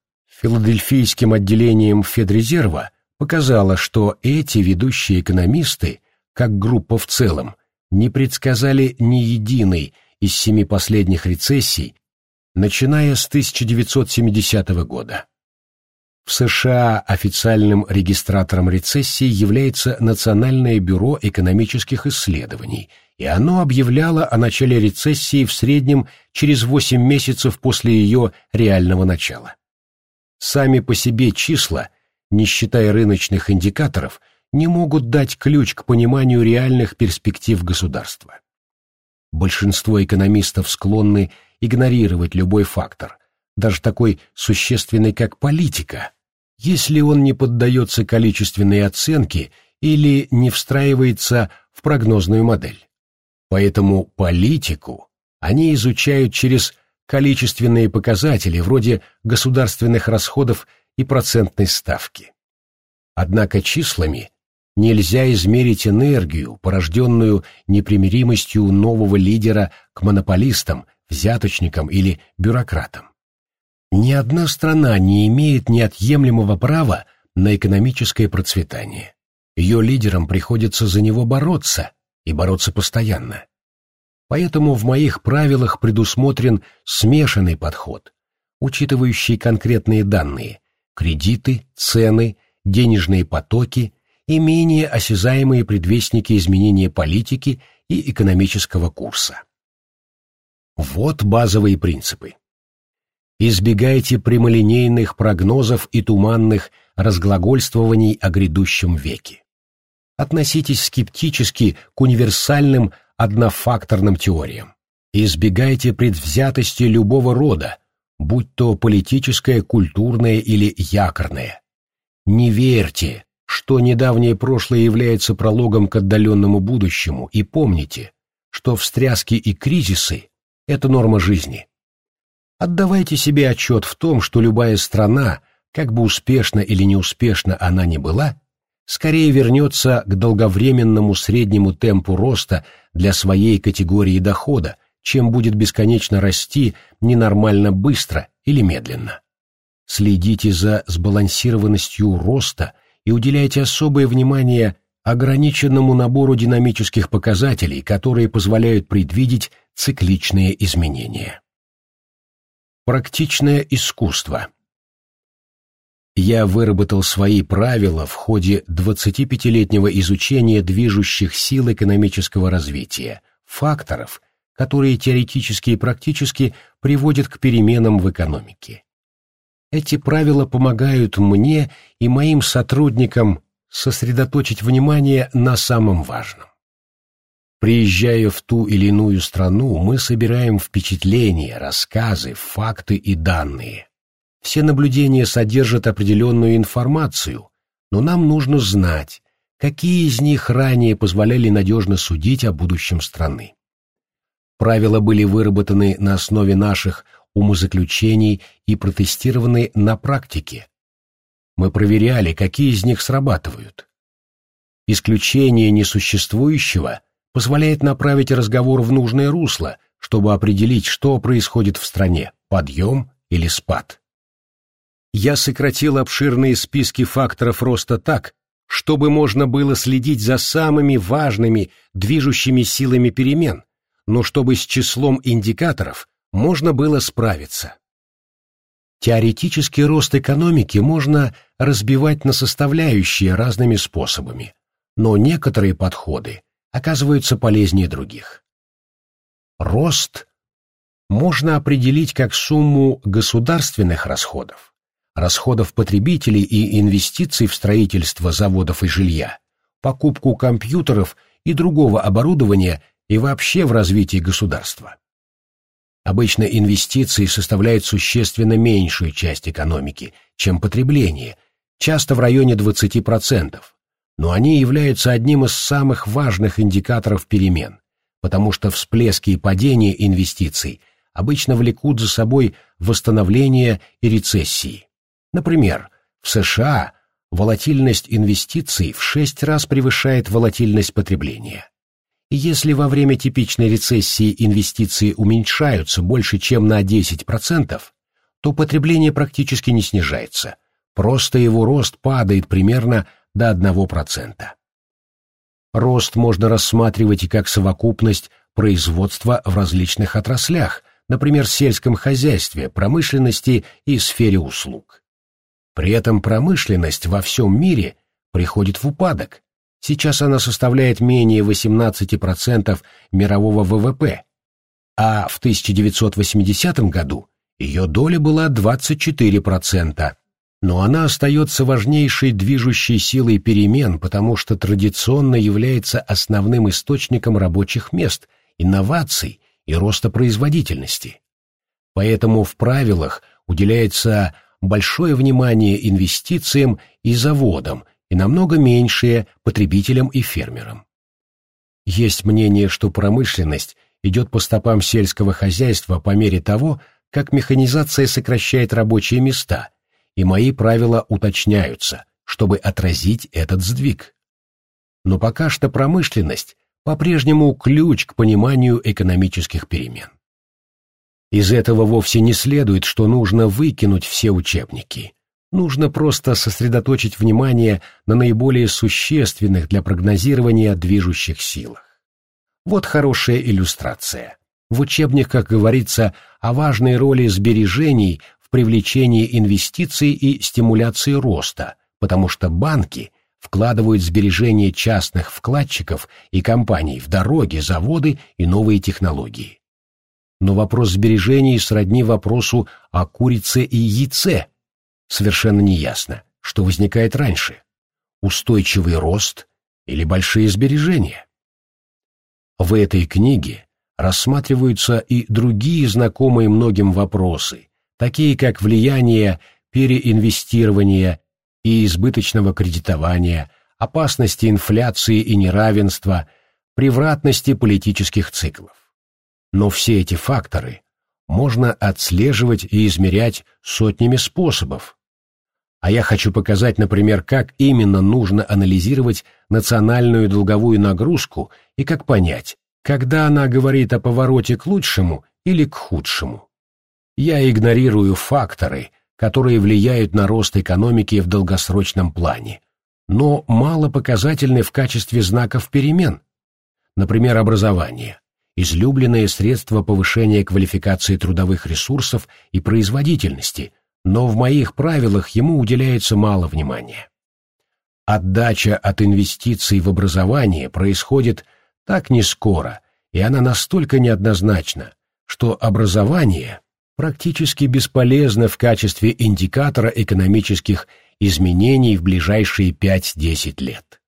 филадельфийским отделением Федрезерва, показало, что эти ведущие экономисты, как группа в целом, не предсказали ни единой из семи последних рецессий, начиная с 1970 года. В США официальным регистратором рецессии является Национальное бюро экономических исследований, и оно объявляло о начале рецессии в среднем через 8 месяцев после ее реального начала. Сами по себе числа, не считая рыночных индикаторов, не могут дать ключ к пониманию реальных перспектив государства. Большинство экономистов склонны игнорировать любой фактор, даже такой существенный, как политика, если он не поддается количественной оценке или не встраивается в прогнозную модель. Поэтому политику они изучают через количественные показатели вроде государственных расходов и процентной ставки. Однако числами нельзя измерить энергию, порожденную непримиримостью нового лидера к монополистам, взяточникам или бюрократам. Ни одна страна не имеет неотъемлемого права на экономическое процветание. Ее лидерам приходится за него бороться, и бороться постоянно. Поэтому в моих правилах предусмотрен смешанный подход, учитывающий конкретные данные – кредиты, цены, денежные потоки и менее осязаемые предвестники изменения политики и экономического курса. Вот базовые принципы. Избегайте прямолинейных прогнозов и туманных разглагольствований о грядущем веке. Относитесь скептически к универсальным однофакторным теориям. Избегайте предвзятости любого рода, будь то политическое, культурное или якорное. Не верьте, что недавнее прошлое является прологом к отдаленному будущему, и помните, что встряски и кризисы это норма жизни. Отдавайте себе отчет в том, что любая страна, как бы успешно или неуспешно она ни была, скорее вернется к долговременному среднему темпу роста для своей категории дохода, чем будет бесконечно расти ненормально быстро или медленно. Следите за сбалансированностью роста и уделяйте особое внимание ограниченному набору динамических показателей, которые позволяют предвидеть цикличные изменения. Практичное искусство. Я выработал свои правила в ходе 25-летнего изучения движущих сил экономического развития, факторов, которые теоретически и практически приводят к переменам в экономике. Эти правила помогают мне и моим сотрудникам сосредоточить внимание на самом важном. Приезжая в ту или иную страну, мы собираем впечатления, рассказы, факты и данные. Все наблюдения содержат определенную информацию, но нам нужно знать, какие из них ранее позволяли надежно судить о будущем страны. Правила были выработаны на основе наших умозаключений и протестированы на практике. Мы проверяли, какие из них срабатывают. Исключение несуществующего позволяет направить разговор в нужное русло, чтобы определить, что происходит в стране – подъем или спад. Я сократил обширные списки факторов роста так, чтобы можно было следить за самыми важными движущими силами перемен, но чтобы с числом индикаторов можно было справиться. Теоретический рост экономики можно разбивать на составляющие разными способами, но некоторые подходы оказываются полезнее других. Рост можно определить как сумму государственных расходов, расходов потребителей и инвестиций в строительство заводов и жилья, покупку компьютеров и другого оборудования и вообще в развитии государства. Обычно инвестиции составляют существенно меньшую часть экономики, чем потребление, часто в районе 20%, но они являются одним из самых важных индикаторов перемен, потому что всплески и падения инвестиций обычно влекут за собой восстановление и рецессии. Например, в США волатильность инвестиций в шесть раз превышает волатильность потребления. Если во время типичной рецессии инвестиции уменьшаются больше, чем на 10%, то потребление практически не снижается, просто его рост падает примерно до 1%. Рост можно рассматривать и как совокупность производства в различных отраслях, например, сельском хозяйстве, промышленности и сфере услуг. При этом промышленность во всем мире приходит в упадок, Сейчас она составляет менее 18% мирового ВВП, а в 1980 году ее доля была 24%. Но она остается важнейшей движущей силой перемен, потому что традиционно является основным источником рабочих мест, инноваций и роста производительности. Поэтому в правилах уделяется большое внимание инвестициям и заводам, и намного меньшие потребителям и фермерам. Есть мнение, что промышленность идет по стопам сельского хозяйства по мере того, как механизация сокращает рабочие места, и мои правила уточняются, чтобы отразить этот сдвиг. Но пока что промышленность по-прежнему ключ к пониманию экономических перемен. Из этого вовсе не следует, что нужно выкинуть все учебники, Нужно просто сосредоточить внимание на наиболее существенных для прогнозирования движущих силах. Вот хорошая иллюстрация. В учебниках говорится о важной роли сбережений в привлечении инвестиций и стимуляции роста, потому что банки вкладывают сбережения частных вкладчиков и компаний в дороги, заводы и новые технологии. Но вопрос сбережений сродни вопросу о курице и яйце – совершенно неясно, что возникает раньше – устойчивый рост или большие сбережения. В этой книге рассматриваются и другие знакомые многим вопросы, такие как влияние переинвестирования и избыточного кредитования, опасности инфляции и неравенства, превратности политических циклов. Но все эти факторы можно отслеживать и измерять сотнями способов, а я хочу показать, например, как именно нужно анализировать национальную долговую нагрузку и как понять, когда она говорит о повороте к лучшему или к худшему. Я игнорирую факторы, которые влияют на рост экономики в долгосрочном плане, но мало показательны в качестве знаков перемен. Например, образование – излюбленное средство повышения квалификации трудовых ресурсов и производительности – но в моих правилах ему уделяется мало внимания. Отдача от инвестиций в образование происходит так не скоро, и она настолько неоднозначна, что образование практически бесполезно в качестве индикатора экономических изменений в ближайшие 5-10 лет.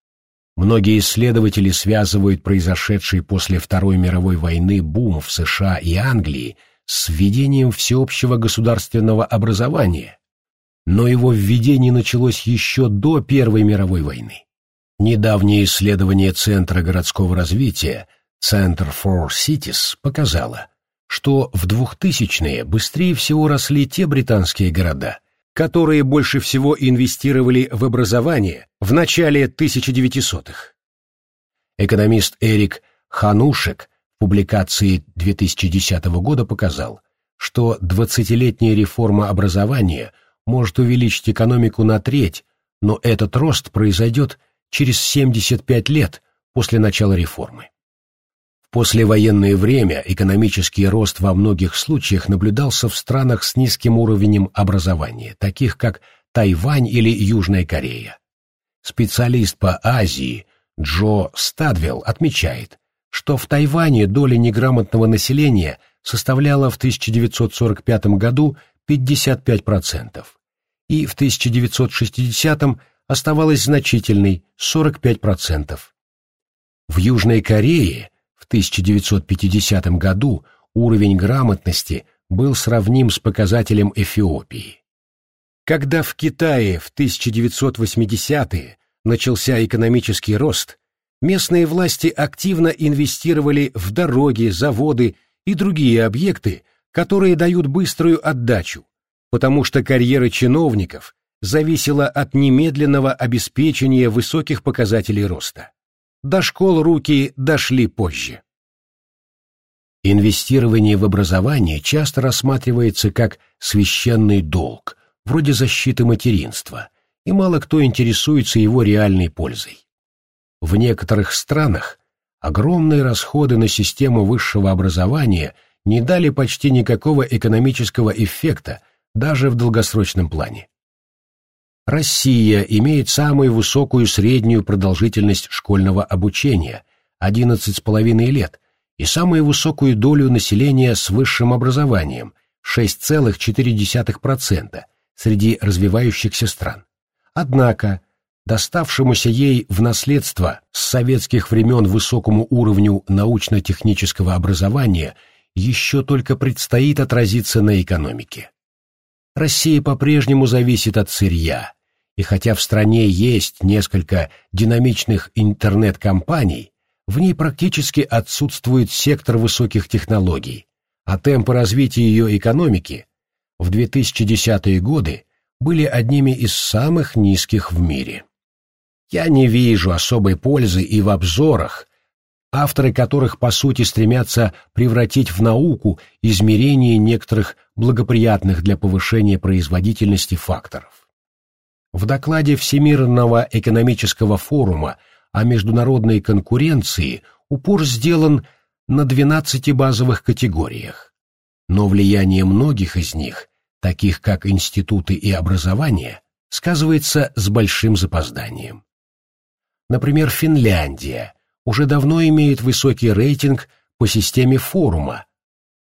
Многие исследователи связывают произошедший после Второй мировой войны бум в США и Англии – с введением всеобщего государственного образования, но его введение началось еще до Первой мировой войны. Недавнее исследование Центра городского развития Center for Cities показало, что в 2000-е быстрее всего росли те британские города, которые больше всего инвестировали в образование в начале 1900-х. Экономист Эрик Ханушек публикации 2010 года показал, что 20-летняя реформа образования может увеличить экономику на треть, но этот рост произойдет через 75 лет после начала реформы. Послевоенное время экономический рост во многих случаях наблюдался в странах с низким уровнем образования, таких как Тайвань или Южная Корея. Специалист по Азии Джо Стадвелл отмечает, что в Тайване доля неграмотного населения составляла в 1945 году 55%, и в 1960 оставалась значительной 45%. В Южной Корее 1950 году уровень грамотности был сравним с показателем Эфиопии. Когда в Китае в 1980-е начался экономический рост, местные власти активно инвестировали в дороги, заводы и другие объекты, которые дают быструю отдачу, потому что карьера чиновников зависела от немедленного обеспечения высоких показателей роста. До школ руки дошли позже. Инвестирование в образование часто рассматривается как священный долг, вроде защиты материнства, и мало кто интересуется его реальной пользой. В некоторых странах огромные расходы на систему высшего образования не дали почти никакого экономического эффекта даже в долгосрочном плане. Россия имеет самую высокую среднюю продолжительность школьного обучения – 11,5 лет, и самую высокую долю населения с высшим образованием – 6,4% среди развивающихся стран. Однако, доставшемуся ей в наследство с советских времен высокому уровню научно-технического образования еще только предстоит отразиться на экономике. Россия по-прежнему зависит от сырья, и хотя в стране есть несколько динамичных интернет-компаний, в ней практически отсутствует сектор высоких технологий, а темпы развития ее экономики в 2010-е годы были одними из самых низких в мире. Я не вижу особой пользы и в обзорах, авторы которых по сути стремятся превратить в науку измерение некоторых благоприятных для повышения производительности факторов. В докладе Всемирного экономического форума о международной конкуренции упор сделан на 12 базовых категориях, но влияние многих из них, таких как институты и образование, сказывается с большим запозданием. Например, Финляндия уже давно имеет высокий рейтинг по системе форума,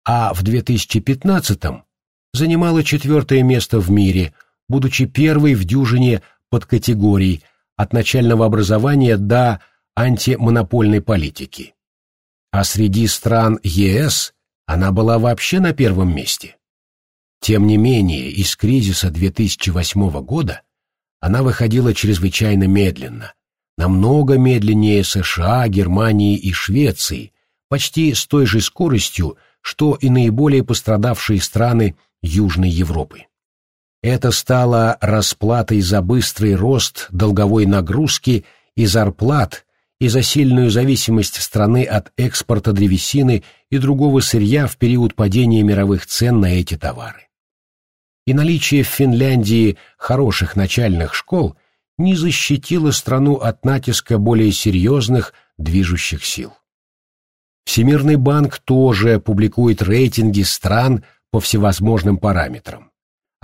а в 2015-м занимала четвертое место в мире, будучи первой в дюжине подкатегорий – от начального образования до антимонопольной политики. А среди стран ЕС она была вообще на первом месте. Тем не менее, из кризиса 2008 года она выходила чрезвычайно медленно, намного медленнее США, Германии и Швеции, почти с той же скоростью, что и наиболее пострадавшие страны Южной Европы. Это стало расплатой за быстрый рост долговой нагрузки и зарплат и за сильную зависимость страны от экспорта древесины и другого сырья в период падения мировых цен на эти товары. И наличие в Финляндии хороших начальных школ не защитило страну от натиска более серьезных движущих сил. Всемирный банк тоже публикует рейтинги стран по всевозможным параметрам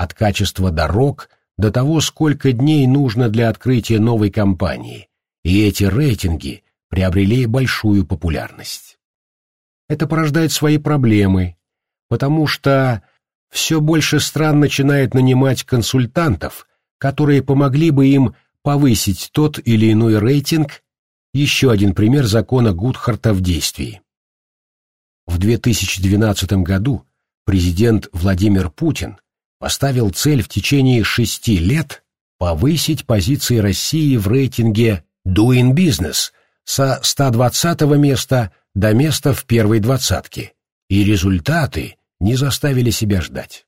от качества дорог до того, сколько дней нужно для открытия новой компании, и эти рейтинги приобрели большую популярность. Это порождает свои проблемы, потому что все больше стран начинает нанимать консультантов, которые помогли бы им повысить тот или иной рейтинг, еще один пример закона Гудхарта в действии. В 2012 году президент Владимир Путин поставил цель в течение шести лет повысить позиции России в рейтинге «Doing Business» со 120 места до места в первой двадцатке, и результаты не заставили себя ждать.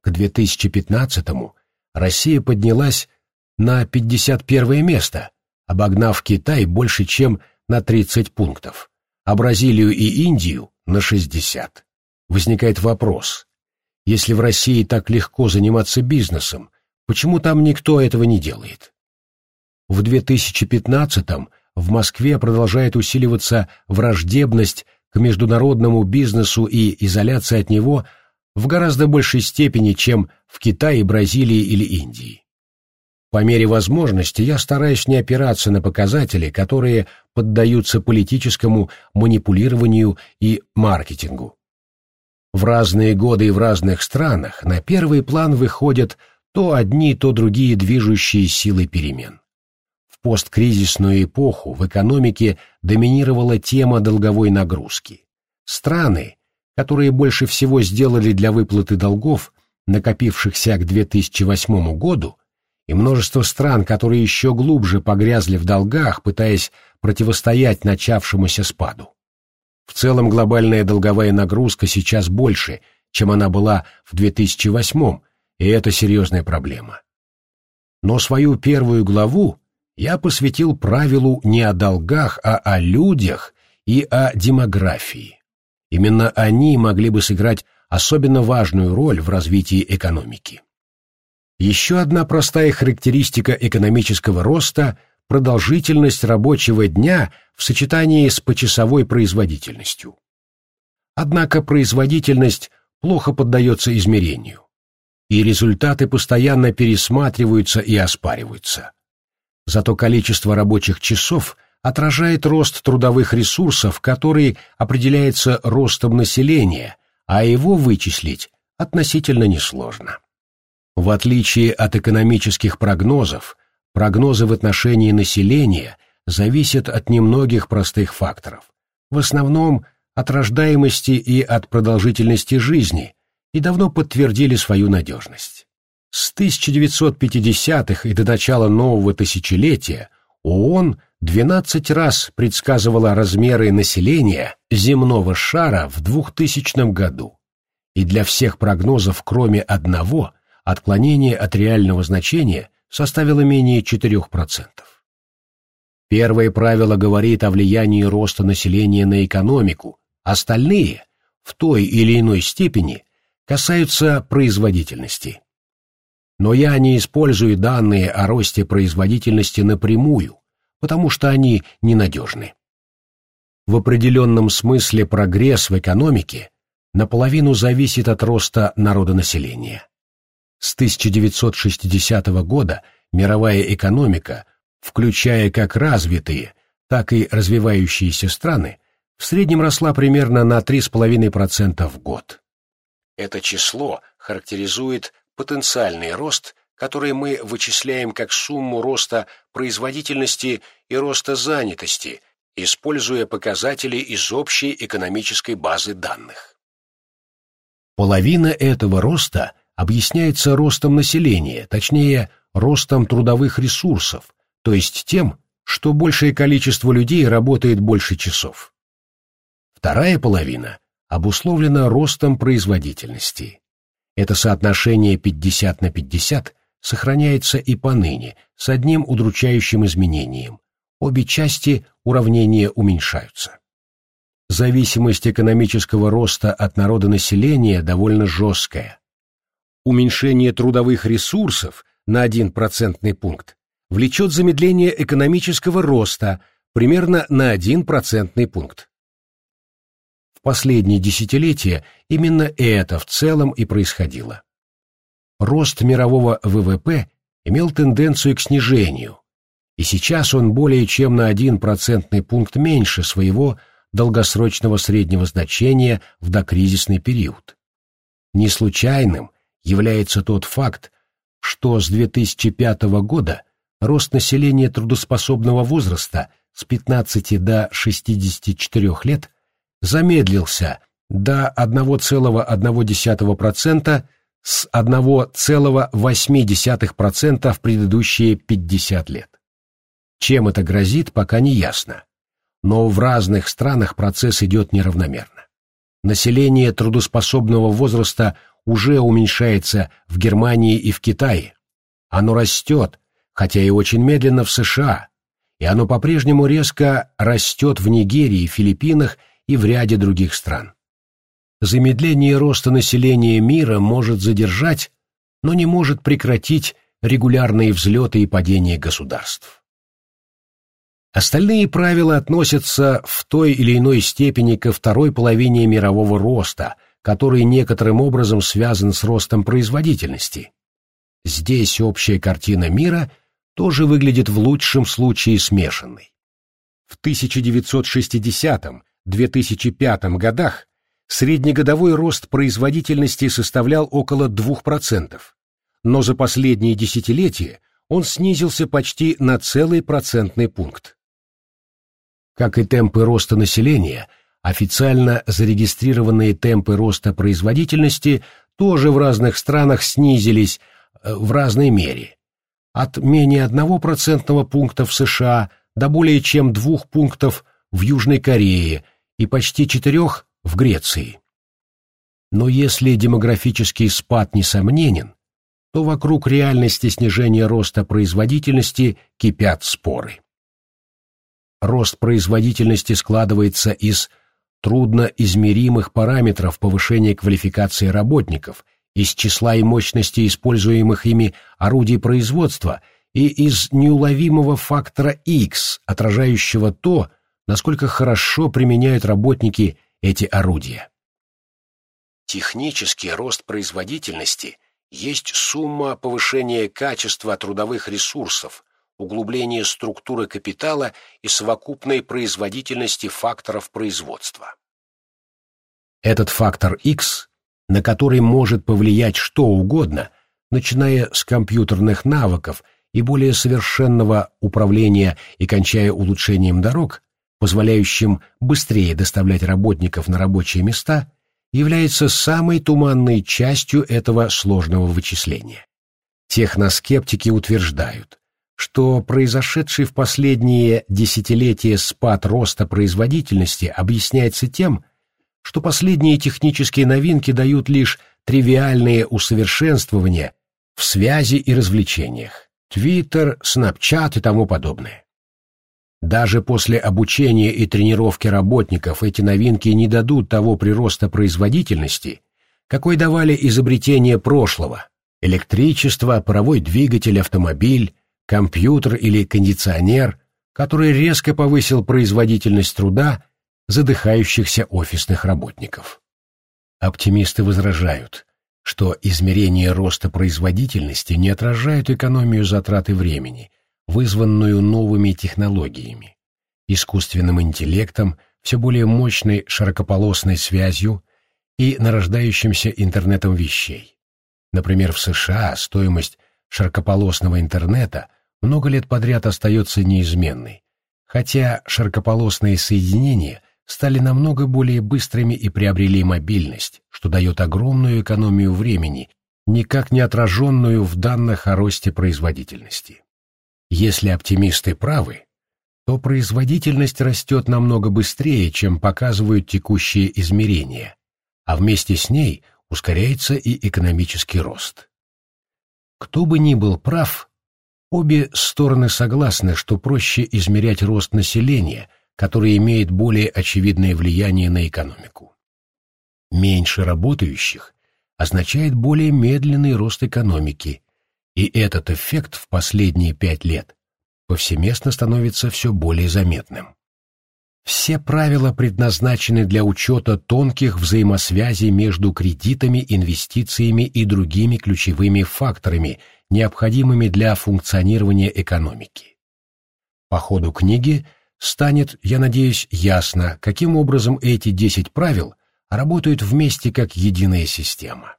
К 2015-му Россия поднялась на 51 место, обогнав Китай больше, чем на 30 пунктов, а Бразилию и Индию на 60. Возникает вопрос, если в России так легко заниматься бизнесом, почему там никто этого не делает? В 2015-м в Москве продолжает усиливаться враждебность к международному бизнесу и изоляция от него в гораздо большей степени, чем в Китае, Бразилии или Индии. По мере возможности я стараюсь не опираться на показатели, которые поддаются политическому манипулированию и маркетингу. В разные годы и в разных странах на первый план выходят то одни, то другие движущие силы перемен. В посткризисную эпоху в экономике доминировала тема долговой нагрузки. Страны, которые больше всего сделали для выплаты долгов, накопившихся к 2008 году, и множество стран, которые еще глубже погрязли в долгах, пытаясь противостоять начавшемуся спаду. В целом глобальная долговая нагрузка сейчас больше, чем она была в 2008, и это серьезная проблема. Но свою первую главу я посвятил правилу не о долгах, а о людях и о демографии. Именно они могли бы сыграть особенно важную роль в развитии экономики. Еще одна простая характеристика экономического роста – продолжительность рабочего дня в сочетании с почасовой производительностью. Однако производительность плохо поддается измерению, и результаты постоянно пересматриваются и оспариваются. Зато количество рабочих часов отражает рост трудовых ресурсов, который определяется ростом населения, а его вычислить относительно несложно. В отличие от экономических прогнозов, прогнозы в отношении населения зависят от немногих простых факторов, в основном от рождаемости и от продолжительности жизни, и давно подтвердили свою надежность. С 1950-х и до начала нового тысячелетия ООН 12 раз предсказывала размеры населения земного шара в 2000 году, и для всех прогнозов, кроме одного, отклонение от реального значения составило менее 4%. Первое правило говорит о влиянии роста населения на экономику, остальные, в той или иной степени, касаются производительности но я не использую данные о росте производительности напрямую, потому что они ненадежны. В определенном смысле прогресс в экономике наполовину зависит от роста народонаселения. С 1960 года мировая экономика, включая как развитые, так и развивающиеся страны, в среднем росла примерно на 3,5% в год. Это число характеризует потенциальный рост, который мы вычисляем как сумму роста производительности и роста занятости, используя показатели из общей экономической базы данных. Половина этого роста объясняется ростом населения, точнее, ростом трудовых ресурсов, то есть тем, что большее количество людей работает больше часов. Вторая половина обусловлена ростом производительности. Это соотношение 50 на 50 сохраняется и поныне, с одним удручающим изменением. Обе части уравнения уменьшаются. Зависимость экономического роста от народонаселения довольно жесткая. Уменьшение трудовых ресурсов на 1 процентный пункт влечет замедление экономического роста примерно на 1 процентный пункт последние десятилетия именно это в целом и происходило. Рост мирового ВВП имел тенденцию к снижению, и сейчас он более чем на один процентный пункт меньше своего долгосрочного среднего значения в докризисный период. Не случайным является тот факт, что с 2005 года рост населения трудоспособного возраста с 15 до 64 лет замедлился до 1,1% с 1,8% в предыдущие 50 лет. Чем это грозит, пока не ясно. Но в разных странах процесс идет неравномерно. Население трудоспособного возраста уже уменьшается в Германии и в Китае. Оно растет, хотя и очень медленно в США, и оно по-прежнему резко растет в Нигерии, Филиппинах и в ряде других стран. Замедление роста населения мира может задержать, но не может прекратить регулярные взлеты и падения государств. Остальные правила относятся в той или иной степени ко второй половине мирового роста, который некоторым образом связан с ростом производительности. Здесь общая картина мира тоже выглядит в лучшем случае смешанной. В 1960 2005 годах среднегодовой рост производительности составлял около 2%, но за последние десятилетия он снизился почти на целый процентный пункт. Как и темпы роста населения, Официально зарегистрированные темпы роста производительности тоже в разных странах снизились э, в разной мере. От менее одного процентного пункта в США до более чем двух пунктов в Южной Корее и почти четырех в Греции. Но если демографический спад несомненен, то вокруг реальности снижения роста производительности кипят споры. Рост производительности складывается из трудноизмеримых параметров повышения квалификации работников, из числа и мощности используемых ими орудий производства и из неуловимого фактора X, отражающего то, насколько хорошо применяют работники эти орудия. Технический рост производительности есть сумма повышения качества трудовых ресурсов, углубление структуры капитала и совокупной производительности факторов производства. Этот фактор X, на который может повлиять что угодно, начиная с компьютерных навыков и более совершенного управления и кончая улучшением дорог, позволяющим быстрее доставлять работников на рабочие места, является самой туманной частью этого сложного вычисления. Техноскептики утверждают, что произошедший в последние десятилетия спад роста производительности объясняется тем, что последние технические новинки дают лишь тривиальные усовершенствования в связи и развлечениях, Твиттер, Снапчат и тому подобное. Даже после обучения и тренировки работников эти новинки не дадут того прироста производительности, какой давали изобретения прошлого – электричество, паровой двигатель, автомобиль, компьютер или кондиционер, который резко повысил производительность труда задыхающихся офисных работников. Оптимисты возражают, что измерения роста производительности не отражают экономию затрат и времени – вызванную новыми технологиями, искусственным интеллектом, все более мощной широкополосной связью и нарождающимся интернетом вещей. Например, в США стоимость широкополосного интернета много лет подряд остается неизменной, хотя широкополосные соединения стали намного более быстрыми и приобрели мобильность, что дает огромную экономию времени, никак не отраженную в данных о росте производительности. Если оптимисты правы, то производительность растет намного быстрее, чем показывают текущие измерения, а вместе с ней ускоряется и экономический рост. Кто бы ни был прав, обе стороны согласны, что проще измерять рост населения, который имеет более очевидное влияние на экономику. Меньше работающих означает более медленный рост экономики, и этот эффект в последние пять лет повсеместно становится все более заметным. Все правила предназначены для учета тонких взаимосвязей между кредитами, инвестициями и другими ключевыми факторами, необходимыми для функционирования экономики. По ходу книги станет, я надеюсь, ясно, каким образом эти 10 правил работают вместе как единая система.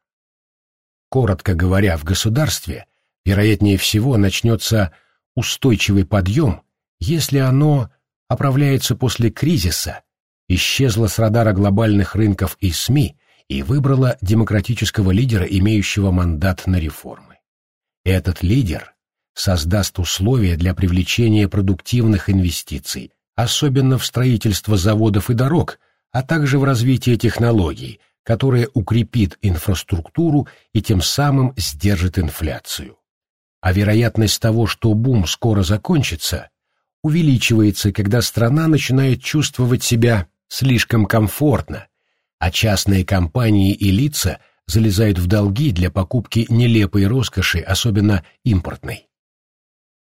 Коротко говоря, в государстве – Вероятнее всего начнется устойчивый подъем, если оно оправляется после кризиса, исчезло с радара глобальных рынков и СМИ и выбрало демократического лидера, имеющего мандат на реформы. Этот лидер создаст условия для привлечения продуктивных инвестиций, особенно в строительство заводов и дорог, а также в развитие технологий, которое укрепит инфраструктуру и тем самым сдержит инфляцию а вероятность того, что бум скоро закончится, увеличивается, когда страна начинает чувствовать себя слишком комфортно, а частные компании и лица залезают в долги для покупки нелепой роскоши, особенно импортной.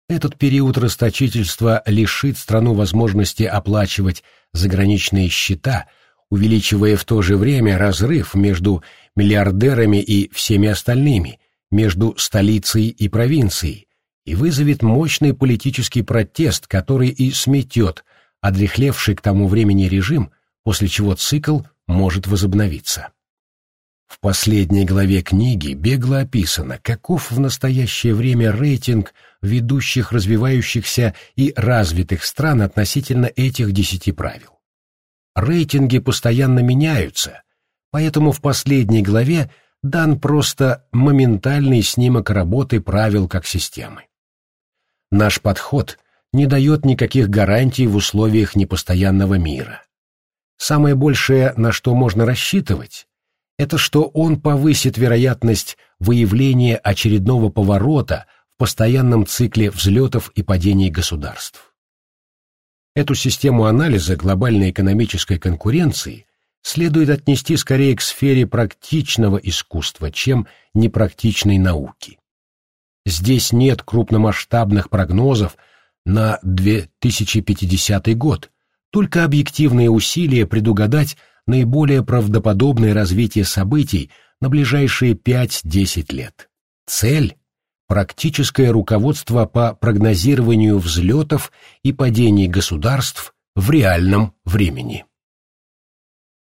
Этот период расточительства лишит страну возможности оплачивать заграничные счета, увеличивая в то же время разрыв между миллиардерами и всеми остальными, между столицей и провинцией и вызовет мощный политический протест, который и сметет одрехлевший к тому времени режим, после чего цикл может возобновиться. В последней главе книги бегло описано, каков в настоящее время рейтинг ведущих развивающихся и развитых стран относительно этих десяти правил. рейтинги постоянно меняются, поэтому в последней главе дан просто моментальный снимок работы правил как системы. Наш подход не дает никаких гарантий в условиях непостоянного мира. Самое большее, на что можно рассчитывать, это что он повысит вероятность выявления очередного поворота в постоянном цикле взлетов и падений государств. Эту систему анализа глобальной экономической конкуренции следует отнести скорее к сфере практичного искусства, чем непрактичной науки. Здесь нет крупномасштабных прогнозов на 2050 год, только объективные усилия предугадать наиболее правдоподобное развитие событий на ближайшие 5-10 лет. Цель – практическое руководство по прогнозированию взлетов и падений государств в реальном времени.